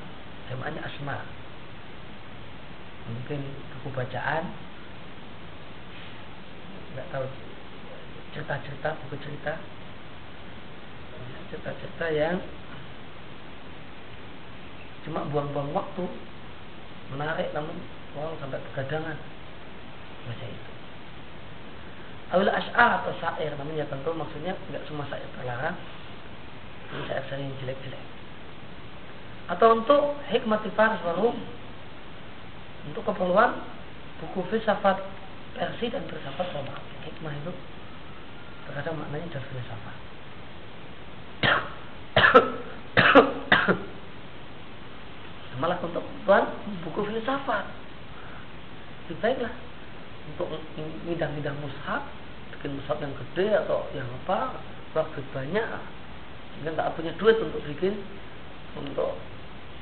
Jamaknya asmar. Mungkin buku bacaan nggak tahu cerita-cerita buku cerita. Cerita-cerita yang cuma buang-buang waktu menarik namun orang sampai begadangan. Baca itu. Awil ash'ar atau syair namanya tentu maksudnya nggak semua syair terlarang. Ini syair-syair yang jelek-jelek. Atau untuk hikmah faris warum untuk keperluan buku filsafat Persi dan filsafat Roma. Hikmah itu terkadang maknanya dari filsafat. Malah untuk tuan buku filsafat. Lebih baiklah untuk ngidang-ngidang mushaf, bikin mushaf yang gede atau yang apa, waktu banyak, sehingga nggak punya duit untuk bikin untuk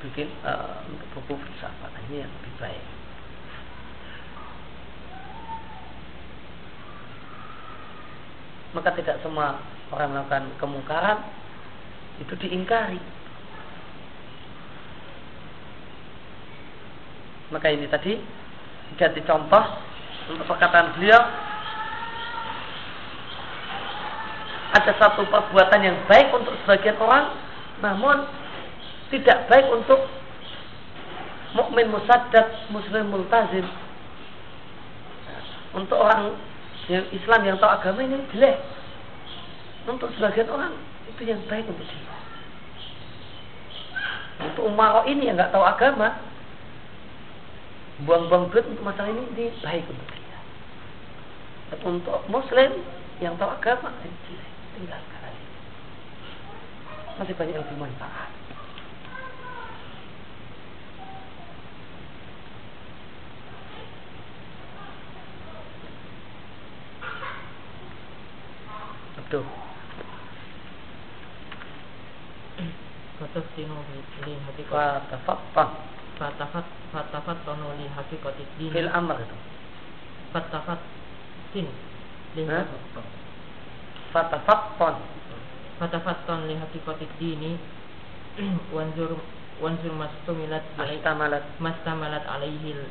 bikin uh, buku filsafat ini yang lebih baik. Maka tidak semua orang melakukan kemungkaran itu diingkari. Maka ini tadi jadi contoh untuk perkataan beliau ada satu perbuatan yang baik untuk sebagian orang namun tidak baik untuk mukmin musaddad muslim multazim untuk orang yang Islam yang tahu agama ini jelek. Untuk sebagian orang itu yang baik untuk dia. Untuk umaro ini yang nggak tahu agama buang-buang duit untuk masalah ini ini baik untuk dia. Tapi untuk muslim yang tahu agama ini jelek. Tinggalkan masih banyak yang bermanfaat Tuh. Fatafsinu li haqiqati Fatafattah Fatafat Fatafattanu li haqiqati din Fil amr itu. Fatafat Sin. Li Fatafattan Fatafattan li haqiqati dini. [CLEARS THROAT] Wanzur Wanzur mastumilat Astamalat. Mastamalat alaihi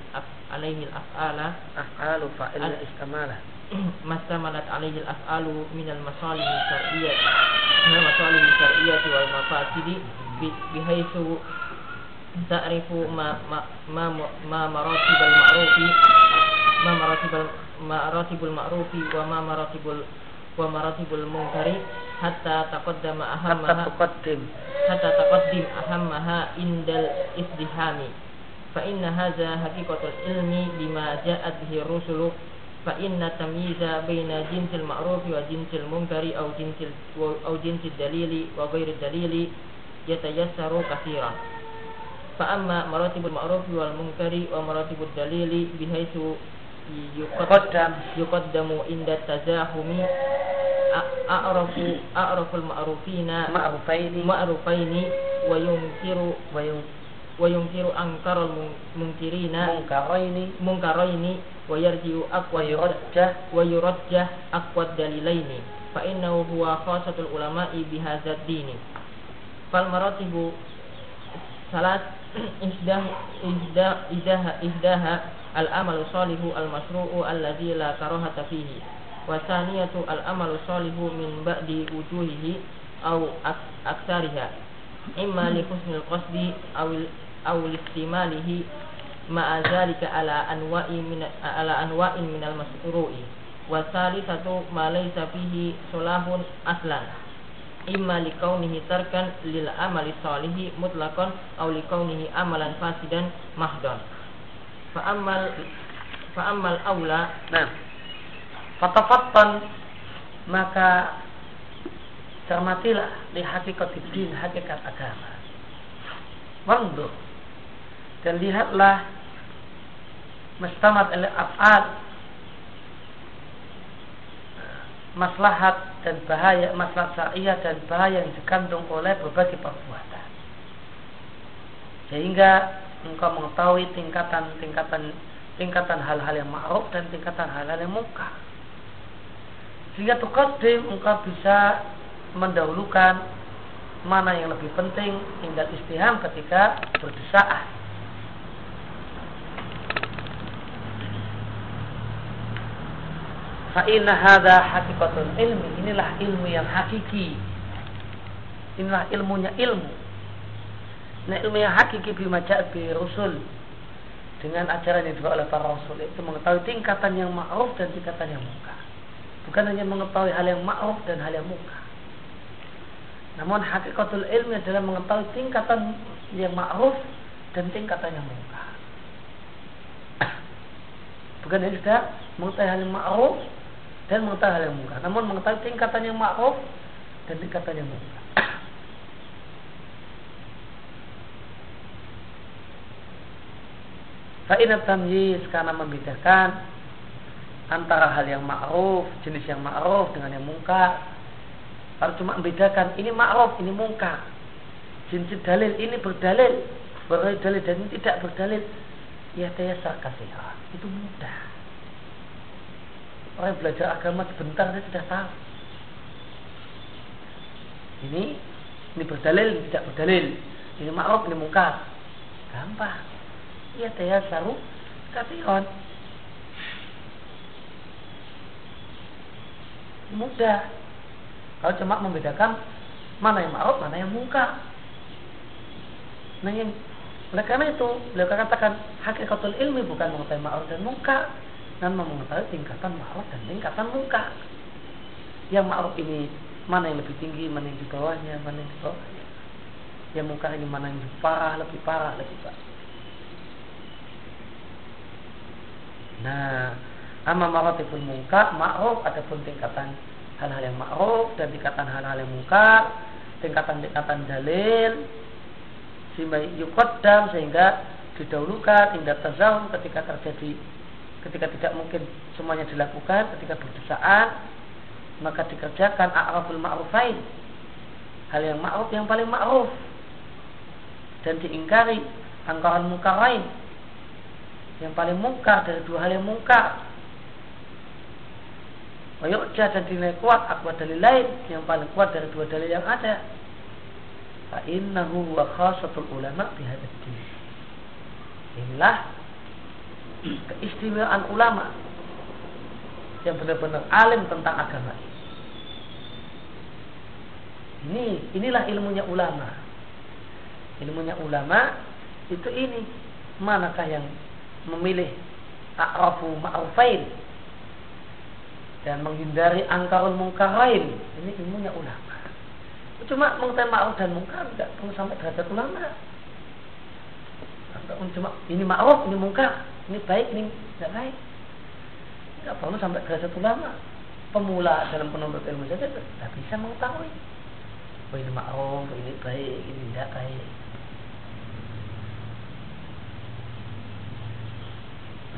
Alaihi al-af'ala Af'alu fa'il istamalat mastamalat alaihi al-af'alu min al-masalih syar'iyyah min al-masalih syar'iyyah wal mafasidi bihaitsu ta'rifu ma ma ma, ma maratib al-ma'rufi ma maratib maratibul ma'rufi wa ma maratibul wa maratibul munkari hatta taqaddama ahammaha hatta taqaddim hatta taqaddim ahammaha indal izdihami fa inna hadza haqiqatul ilmi bima ja'at bihi rusulu fa inna tamyiza baina jinsil ma'ruf wa jinsil munkari aw jinsil aw jinsil dalili wa ghairi dalili yatayassaru katsiran fa amma maratibul ma'ruf wal munkari wa maratibud dalili bihaitsu yuqaddam yuqaddamu wa yunkiru wa yung wa yunkiru ankaral munkirina. Munkaraini munkaraini wa yarji'u aqwa yurajjah. Wa yurajjah aqwa dalilaini. Fa innahu huwa khasatul ulama'i bihadzal dini. Fal maratibu salat [CLEARS THROAT] ihdah ihdah ihdaha ihdaha al amalu salihu al masru'u alladhi la karahata fihi. Wa thaniyatu al amalu salihu min ba'di wujuhihi au aksariha. Imma li husnil qasdi aw aw listimalihi ma'a zalika ala anwa'i min ala anwa'in minal masru'i. Wa salisatu ma laysa fihi solahun aslan. Imma likaunihi tarkan lil amali salihi mutlaqan aw likaunihi amalan fasidan mahdon fa amal fa amal aula. Nah. Fatafattan maka cermatilah li hakikat din hakikat agama. Wandur dan lihatlah mustamat al af'al maslahat dan bahaya maslahat syariah dan bahaya yang dikandung oleh berbagai perbuatan. Sehingga engkau mengetahui tingkatan-tingkatan tingkatan hal-hal yang ma'ruf dan tingkatan hal-hal yang muka sehingga tukadim engkau bisa mendahulukan mana yang lebih penting tinggal istiham ketika berdesaan Fa'inna hadha hakikatul ilmi. Inilah ilmu yang hakiki. Inilah ilmunya ilmu. Nah ilmu yang hakiki bima bi rusul. Dengan ajaran yang dibawa oleh para rasul itu mengetahui tingkatan yang ma'ruf dan tingkatan yang muka. Bukan hanya mengetahui hal yang ma'ruf dan hal yang muka. Namun hakikatul ilmi adalah mengetahui tingkatan yang ma'ruf dan tingkatan yang muka. Bukan hanya sudah mengetahui hal yang ma'ruf dan mengetahui hal yang muka. Namun mengetahui tingkatan yang ma'ruf dan tingkatan yang muka. Fa'inat tamyiz karena membedakan antara hal yang ma'ruf, jenis yang ma'ruf dengan yang muka. Kalau cuma membedakan ini ma'ruf, ini muka. Jenis dalil ini berdalil, berdalil dan ini tidak berdalil. Ya tayasar kasih. Itu mudah. Orang yang belajar agama sebentar dia sudah tahu. Ini ini berdalil, ini tidak berdalil. Ini ma'ruf, ini mungkar. Gampang. Iya taya saru kafiron. Mudah. Kalau cuma membedakan mana yang ma'ruf, mana yang mungkar. Nah yang oleh karena itu, beliau katakan hakikatul ilmi bukan mengetahui ma'ruf dan mungkar, dan mengetahui tingkatan ma'ruf dan tingkatan muka. Yang ma'ruf ini mana yang lebih tinggi, mana yang di bawahnya, mana yang di bawahnya. Yang muka ini mana yang lebih parah, lebih parah, lebih parah. Nah, amma maratibul muka, ma'ruf adapun tingkatan hal-hal yang ma'ruf dan tingkatan hal-hal yang muka, tingkatan-tingkatan dalil sehingga yukodam sehingga didahulukan hingga tazahum ketika terjadi ketika tidak mungkin semuanya dilakukan ketika berdesaan maka dikerjakan a'raful ma'rufain hal yang ma'ruf yang paling ma'ruf dan diingkari angkaran lain yang paling mungkar dari dua hal yang mungkar Wayukja dan dinilai kuat akwa dalil lain yang paling kuat dari dua dalil yang ada. Fa innahu wa khasatul ulama bihadati. Inilah keistimewaan ulama yang benar-benar alim tentang agama. Ini inilah ilmunya ulama. Ilmunya ulama itu ini manakah yang memilih a'rafu ma'rufain dan menghindari angkarun mungkarain? Ini ilmunya ulama. Cuma mengetahui ma'ruf dan mungkar tidak perlu sampai derajat ulama. Cuma ini ma'ruf ini mungkar ini baik ini tidak baik. Tidak perlu sampai derajat ulama pemula dalam penuntut ilmu saja tidak bisa mengetahui. Oh ini ma'ruf ini baik ini tidak baik.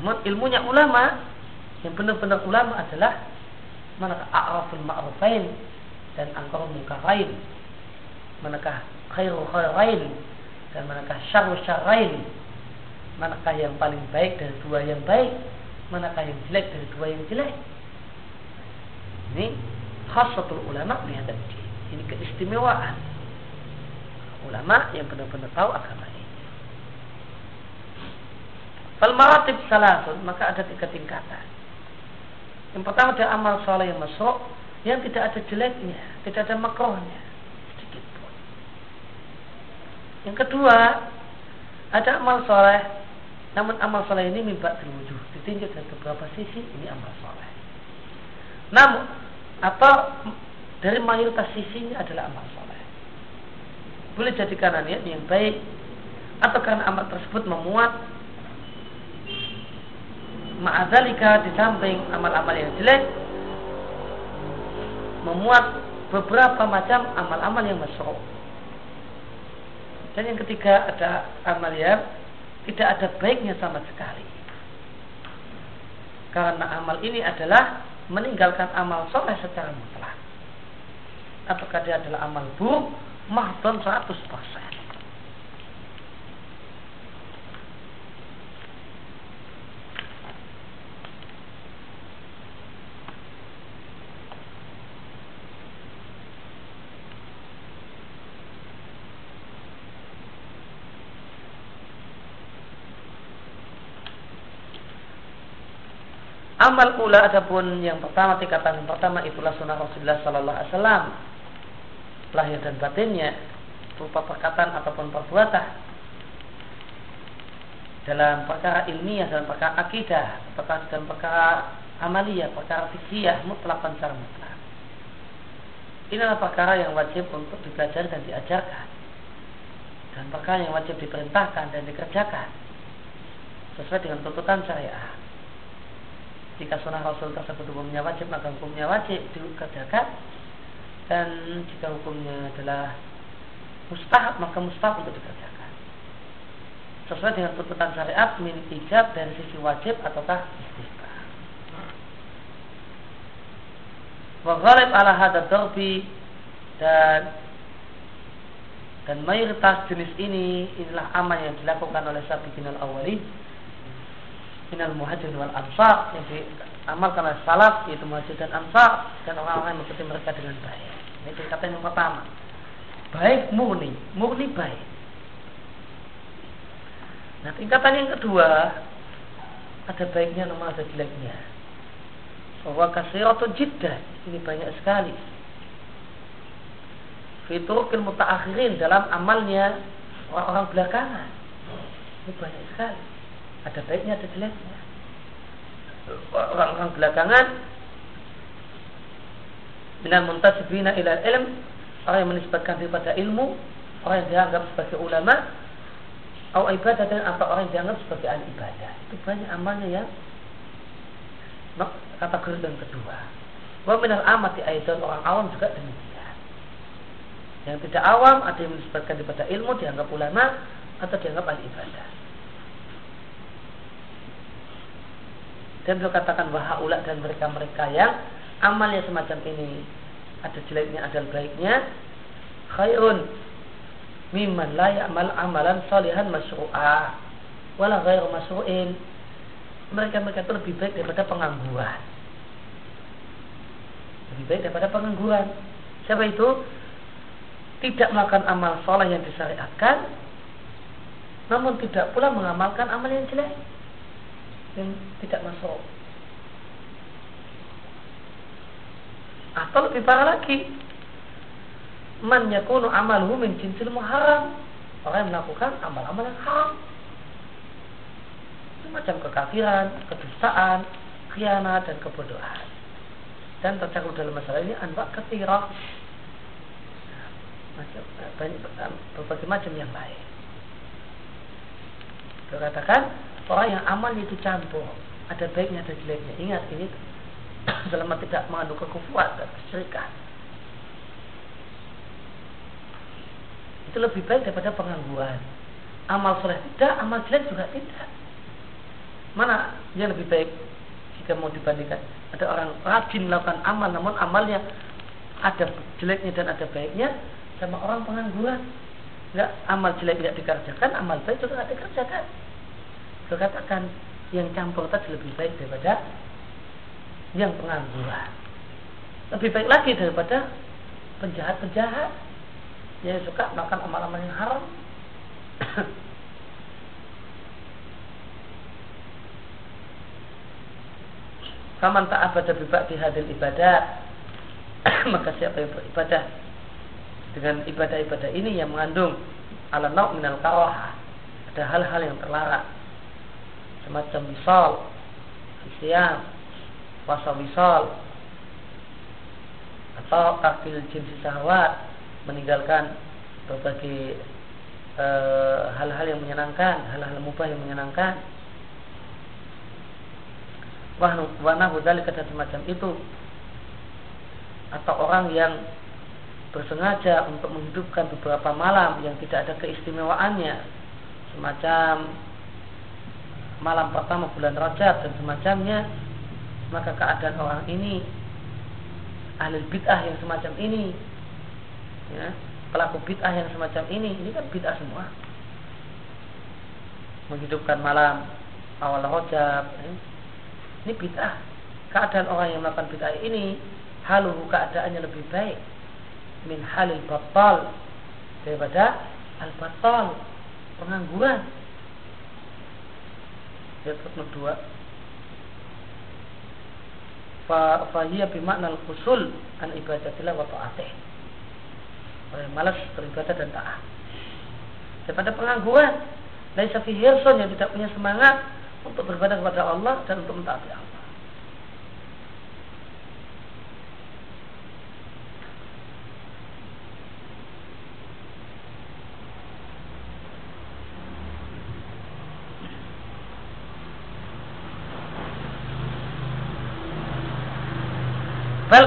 Namun ilmunya ulama yang benar-benar ulama adalah manakah a'raful ma'rufain dan angkor mungkarain manakah khairu khairain dan manakah syarru syarrain manakah yang paling baik dari dua yang baik? Manakah yang jelek dari dua yang jelek? Ini khasatul ulama lihat ini keistimewaan. Ulama yang benar-benar tahu agama ini. Fal maratib salasun maka ada tiga tingkatan. Yang pertama ada amal soleh yang masuk yang tidak ada jeleknya, tidak ada makrohnya sedikit pun. Yang kedua ada amal soleh namun amal soleh ini mimba terwujud ditinjau dari beberapa sisi ini amal soleh. Namun atau dari mayoritas sisinya adalah amal soleh. Boleh jadi karena niat yang baik atau karena amal tersebut memuat ma'adzalika di samping amal-amal yang jelek memuat beberapa macam amal-amal yang masuk. Dan yang ketiga ada amal yang tidak ada baiknya sama sekali. Karena amal ini adalah meninggalkan amal soleh secara mutlak. Apakah dia adalah amal buruk? Mahdon 100% Amal pula adapun yang pertama tingkatan pertama itulah sunnah Rasulullah Sallallahu Alaihi Wasallam. Lahir dan batinnya berupa perkataan ataupun perbuatan. Dalam perkara ilmiah dalam perkara akidah perkara dalam perkara amalia perkara fikih mutlak secara mutlak. Inilah perkara yang wajib untuk dipelajari dan diajarkan. Dan perkara yang wajib diperintahkan dan dikerjakan sesuai dengan tuntutan syariah jika sunnah Rasul tersebut hukumnya wajib maka hukumnya wajib dikerjakan dan jika hukumnya adalah mustahab maka mustahab untuk dikerjakan. Sesuai dengan tuntutan syariat min ijab dari sisi wajib ataukah istihbab wa ala hada darbi dan dan mayoritas jenis ini inilah amal yang dilakukan oleh sabiqin al-awwalin minal muhajirin wal ansar yang diamalkan oleh salaf yaitu muhajir dan ansar dan orang-orang yang mengikuti mereka dengan baik. Ini tingkatan yang pertama. Baik murni, murni baik. Nah tingkatan yang kedua ada baiknya nomor ada jeleknya. Bahwa kasiratu jiddah ini banyak sekali. Fiturukil mutaakhirin dalam amalnya orang-orang belakangan. Ini banyak sekali ada baiknya ada jeleknya. Orang-orang belakangan minal muntasibina ila ilm orang yang menisbatkan kepada ilmu orang yang dianggap sebagai ulama atau ibadah dan apa orang yang dianggap sebagai ahli ibadah. Itu banyak amalnya yang kategori yang kedua. Wa minal amati aidan orang awam juga demikian. Yang tidak awam ada yang menisbatkan kepada ilmu dianggap ulama atau dianggap ahli ibadah Dan beliau katakan bahwa ulat dan mereka-mereka yang amalnya semacam ini ada jeleknya ada baiknya khairun mimman la ya'mal amalan salihan masyru'a wala ghairu masyru'in mereka-mereka itu lebih baik daripada pengangguran lebih baik daripada pengangguran siapa itu? Tidak melakukan amal soleh yang disyariatkan namun tidak pula mengamalkan amal yang jelek yang tidak masuk. Atau lebih parah lagi, man yakunu amaluhu min jinsil muharram. Orang yang melakukan amal-amal yang haram. Macam kekafiran, kedustaan, khianat, dan kebodohan. Dan tercakup dalam masalah ini anbak ketira. Macam, banyak, berbagai macam yang lain. Dia katakan, orang yang amal itu campur. Ada baiknya ada jeleknya. Ingat ini [COUGHS] selama tidak mengandung kekufuran dan kesyirikan. Itu lebih baik daripada pengangguran amal soleh tidak amal jelek juga tidak. Mana yang lebih baik jika mau dibandingkan? Ada orang rajin melakukan amal namun amalnya ada jeleknya dan ada baiknya sama orang pengangguran nggak amal jelek tidak dikerjakan amal baik juga tidak dikerjakan katakan yang campur tadi lebih baik daripada yang pengangguran. Lebih baik lagi daripada penjahat-penjahat yang suka melakukan amal-amal yang haram. [COUGHS] Kaman tak abada bibak di ibadah [COUGHS] Maka siapa yang beribadah Dengan ibadah-ibadah ini yang mengandung Ala nau' minal karoha Ada hal-hal yang terlarang semacam wisal siang puasa wisal. Atau takil jinsi syahwat meninggalkan berbagai eh, hal-hal e, yang menyenangkan hal-hal mubah yang menyenangkan. Wana budali kata semacam itu. Atau orang yang bersengaja untuk menghidupkan beberapa malam yang tidak ada keistimewaannya. Semacam malam pertama bulan Rajab dan semacamnya maka keadaan orang ini ahli bid'ah yang semacam ini ya, pelaku bid'ah yang semacam ini ini kan bid'ah semua. Menghidupkan malam awal rojab ya. ini bid'ah. Keadaan orang yang melakukan bid'ah ini haluhu keadaannya lebih baik. Min halil batal daripada al batal pengangguran ya footnote dua fa fahiya bimakna al-usul an ibadatillah wa ta'atih. Oleh malas beribadah dan taat. Daripada pengangguran, laisa fi hirsun yang tidak punya semangat untuk beribadah kepada Allah dan untuk mentaati Allah.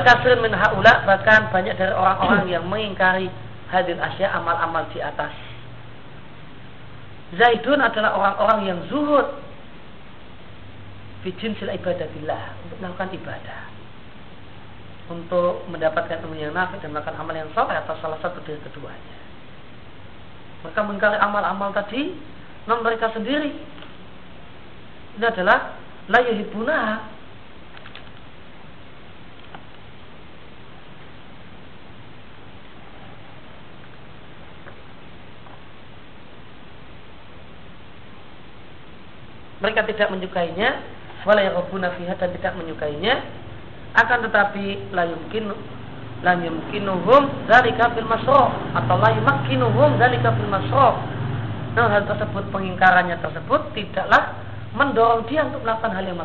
Kasir min haula bahkan banyak dari orang-orang yang mengingkari hadir asya amal-amal di atas. Zaidun adalah orang-orang yang zuhud fi jinsil ibadatillah untuk melakukan ibadah. Untuk mendapatkan ilmu yang nafi dan melakukan amal yang soleh atau salah satu dari keduanya. Mereka mengingkari amal-amal tadi, non mereka sendiri. Ini adalah la yuhibbuna mereka tidak menyukainya. Wala yarabuna fiha dan tidak menyukainya. Akan tetapi la yumkin la yumkinuhum dzalika fil masra atau la yumakkinuhum dzalika fil masra nah hal tersebut pengingkarannya tersebut tidaklah mendorong dia untuk melakukan hal yang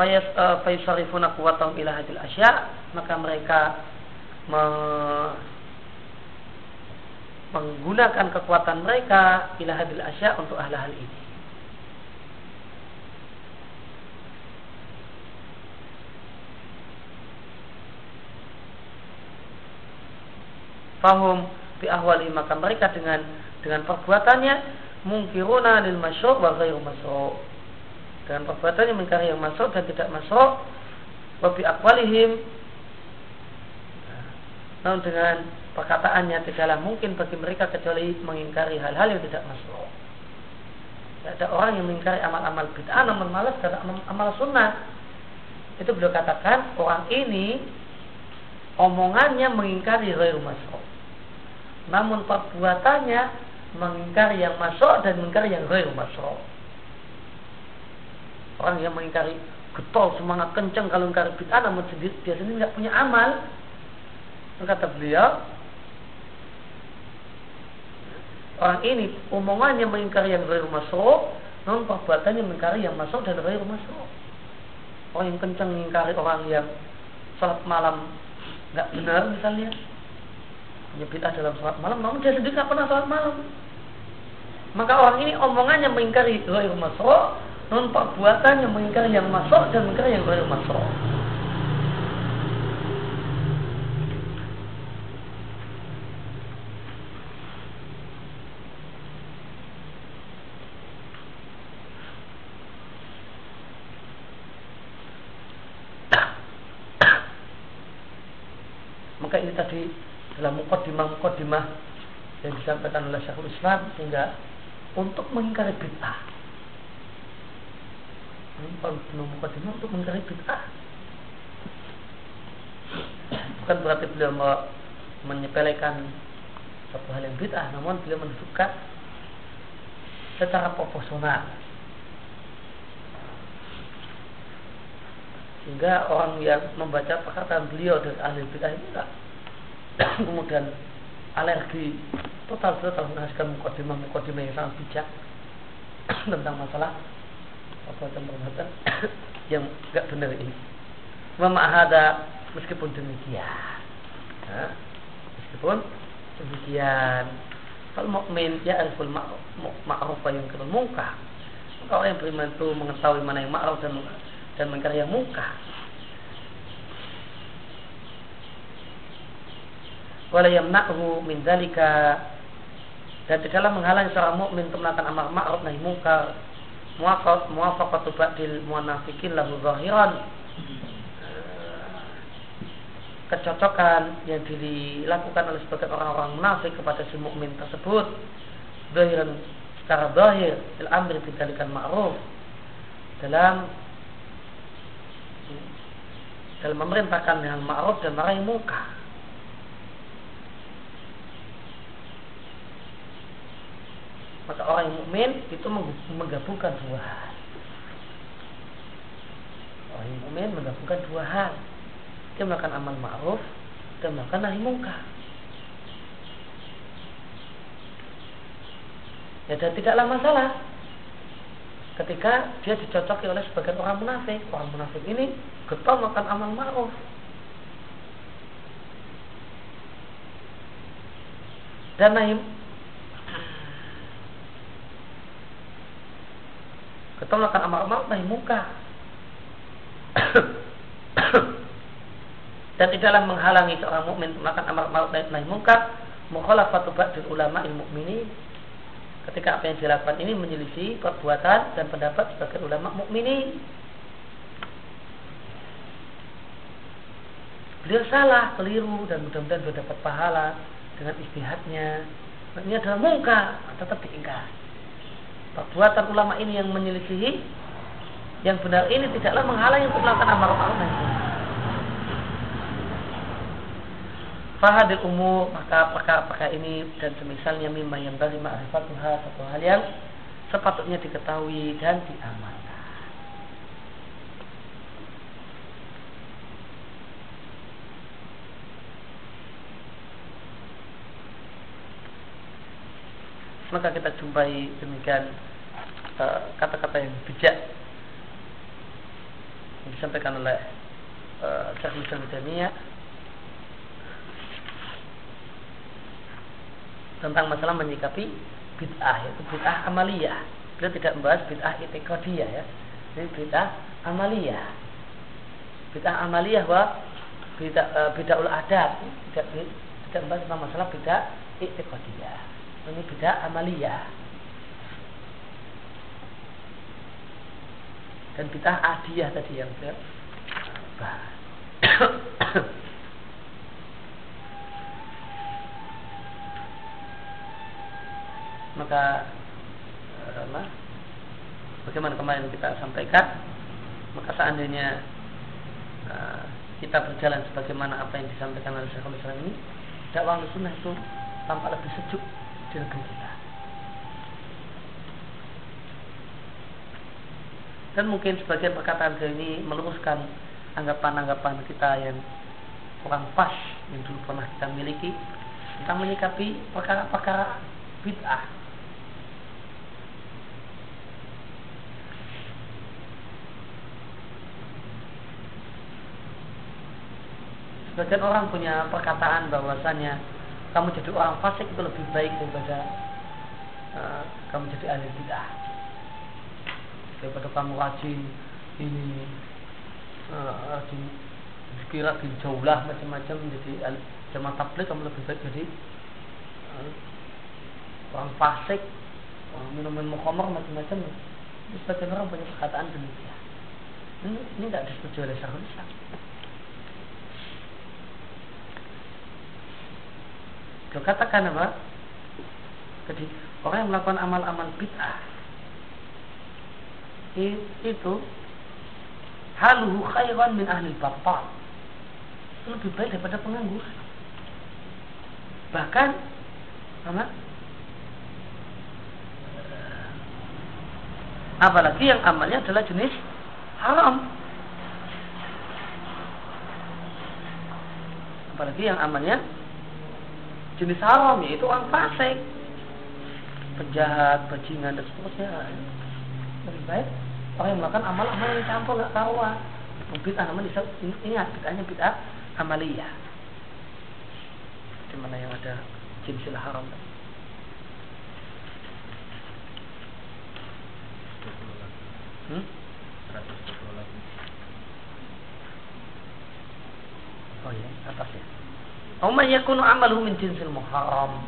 fayas uh, fayasarifuna quwwatahum ila hadil asya. Maka mereka me menggunakan kekuatan mereka ila hadil asya untuk hal-hal ini. Fahum bi ahwali maka mereka dengan dengan perbuatannya mungkiruna lil masyur wa ghairu masyur. Dengan perbuatannya mengkari yang masuk dan tidak masuk wa bi akwalihim namun dengan perkataannya tidaklah mungkin bagi mereka kecuali mengingkari hal-hal yang tidak masuk. Tidak ada orang yang mengingkari amal-amal bid'ah namun malas dan amal sunnah. Itu beliau katakan orang ini omongannya mengingkari ghairu masuk. Namun perbuatannya mengingkari yang masuk dan mengingkari yang ghairu masuk. Orang yang mengingkari getol semangat kencang kalau mengingkari bid'ah namun sendiri biasanya tidak punya amal. Kata beliau, orang ini omongannya mengingkari yang ghairu masuk, namun perbuatannya mengingkari yang masuk dan ghairu masuk. Orang yang kencang mengingkari orang yang sholat malam nggak benar misalnya, punya bid'ah dalam sholat malam, namun dia sendiri nggak pernah sholat malam. Maka orang ini omongannya mengingkari ghairu masuk, namun perbuatannya mengingkari yang masuk dan mengingkari yang ghairu masuk. Maka ini tadi dalam mukaddimah mukaddimah yang disampaikan oleh Syekhul Islam sehingga untuk mengingkari bid'ah. Mukaddimah untuk mengingkari bid'ah. Bukan berarti beliau menyepelekan satu hal yang bid'ah namun beliau menunjukkan secara proporsional sehingga orang yang membaca perkataan beliau dari ahli bid'ah ini enggak [CLEARS THROAT] kemudian alergi total total menghasilkan mukadimah mukadimah yang sangat bijak [CLEARS THROAT] tentang masalah perbuatan-perbuatan [CLEARS THROAT] yang enggak benar ini. Mama ada meskipun demikian, nah, meskipun demikian, kalau mukmin ya ariful ma'ruf yang munkar. Maka orang yang beriman itu mengetahui mana yang ma'ruf dan dan mengkar yang muka. Wala yamna'hu min dzalika. Dan tidaklah menghalangi seorang mukmin untuk melakukan amar ma'ruf nahi munkar. Muwafaqat muwafaqatu ba'dil munafikin lahu zahiran. Kecocokan yang dilakukan oleh sebagian orang-orang munafik kepada si mukmin tersebut. Zahiran secara zahir il amri bidzalikan ma'ruf. Dalam dalam memerintahkan yang ma'ruf dan marahi muka. Maka orang yang mukmin itu menggabungkan dua hal. Orang yang mukmin menggabungkan dua hal. Dia melakukan amal ma'ruf dan melakukan nahi munkar. Ya dan tidaklah masalah ketika dia dicocoki oleh sebagian orang munafik. Orang munafik ini getol melakukan amal ma'ruf. Dan nahi getol melakukan amal ma'ruf nahi munkar. dan tidaklah menghalangi seorang mukmin melakukan amar ma'ruf nahi munkar mukhalafatu ba'dil ulama ilmu ketika apa yang dilakukan ini menyelisih perbuatan dan pendapat sebagai ulama mukminin. Beliau salah keliru dan mudah-mudahan beliau dapat pahala dengan istihadnya ini adalah muka tetap diingkar. Perbuatan ulama ini yang menyelisihi yang benar ini tidaklah menghalangi untuk melakukan amar ma'ruf munkar Fahadil umur maka perkara-perkara ini dan semisalnya mimma yang bagi ma'rifatuha satu hal yang sepatutnya diketahui dan diamalkan. Maka kita jumpai demikian eh, kata-kata uh, yang bijak yang disampaikan oleh uh, Syekh Islam tentang masalah menyikapi bid'ah yaitu bid'ah amaliyah. Beliau tidak membahas bid'ah itikadiyah ya. Ini bid'ah amaliyah. Bid'ah amaliyah wa bid'ah e, bid'ahul adat tidak tidak membahas tentang masalah bid'ah itikadiyah. Ini bid'ah amaliyah. Dan bid'ah adiyah tadi yang beliau bahas. Maka uh, bagaimana kemarin kita sampaikan? Maka seandainya uh, kita berjalan sebagaimana apa yang disampaikan oleh Syekh Islam ini dakwah sunnah itu tampak lebih sejuk di negeri kita. Dan mungkin sebagian perkataan saya ini meluruskan anggapan-anggapan kita yang kurang pas yang dulu pernah kita miliki tentang menyikapi perkara-perkara bid'ah Sebagian orang punya perkataan bahwasanya kamu jadi orang fasik itu lebih baik daripada uh, kamu jadi ahli bid'ah. Daripada kamu rajin ini uh, rajin dikira jauhlah macam-macam jadi jamaah tabligh kamu lebih baik jadi uh, orang fasik orang minum-minum khamar macam-macam. Sebagian orang punya perkataan demikian. Ini tidak disetujui oleh Syahrul Islam Beliau katakan apa? Jadi orang yang melakukan amal-amal bid'ah itu haluhu khairan min ahli batal lebih baik daripada pengangguran bahkan apa? Apalagi yang amalnya adalah jenis haram. Apalagi yang amalnya jenis haram yaitu orang fasik. Penjahat, bajingan dan seterusnya. Lebih baik orang yang melakukan amal-amal yang campur nggak karuan. Bid'ah namanya ingat bid'ahnya bid'ah amaliyah. Di mana yang ada jenis haram? Hmm? Oh ya, atas ya. Umma yakunu amaluhu min jinsil muharram.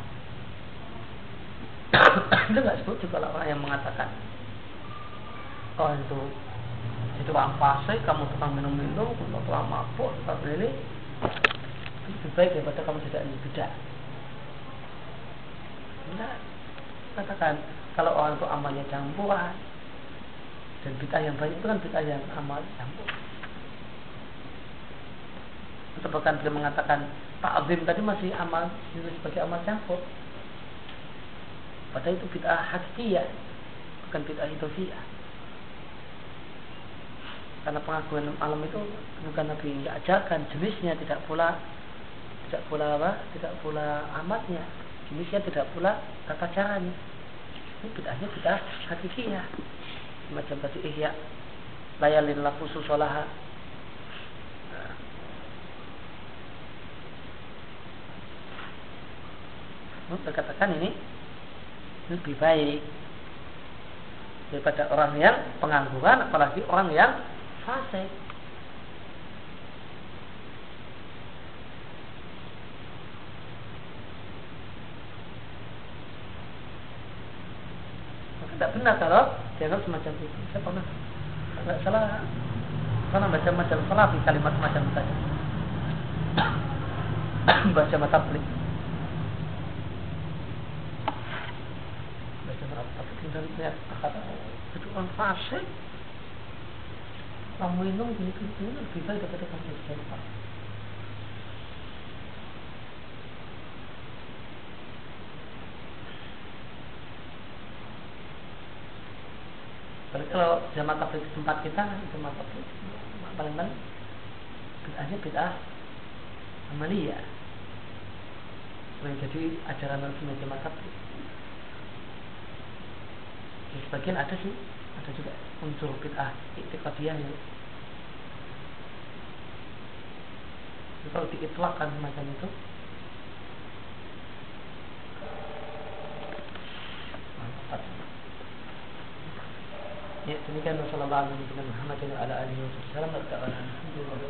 [COUGHS] itu nggak setuju kalau orang yang mengatakan oh itu itu orang fasik kamu tukang minum minum kamu tukang mabuk tukang ini lebih baik daripada kamu tidak ini beda Enggak. katakan kalau orang itu amalnya campuran dan bid'ah yang banyak itu kan bid'ah yang amal campur atau bahkan dia mengatakan Pak Azim tadi masih amal sebagai amal campur. Padahal itu bid'ah hakiyah Bukan bid'ah idofiyah Karena pengakuan malam itu Bukan Nabi ajarkan Jenisnya tidak pula Tidak pula apa? Tidak pula amatnya Jenisnya tidak pula tata caranya. Ini bid'ahnya bid'ah hakikiyah. Macam tadi ihya Layalin laku susolaha Berkatakan ini lebih baik daripada orang yang pengangguran apalagi orang yang fasik. Maka tidak benar kalau dianggap semacam itu. Saya pernah nggak salah. Pernah baca macam salah di kalimat semacam tadi [COUGHS] baca mata pelik dan lihat kata itu orang fasik kamu minum gini gini lebih baik daripada kamu jadi Tapi kalau jamaah tabligh tempat kita jamaah tabligh paling paling bid'ahnya bid'ah amalia. Jadi ajaran resmi jamaah tabligh ya, sebagian ada sih ada juga unsur bid'ah iktikadiyah ya. Kalau diitlakkan semacam itu Ya, demikian. Rasulullah SAW Muhammad wa ala alihi wa sallam. Alhamdulillah,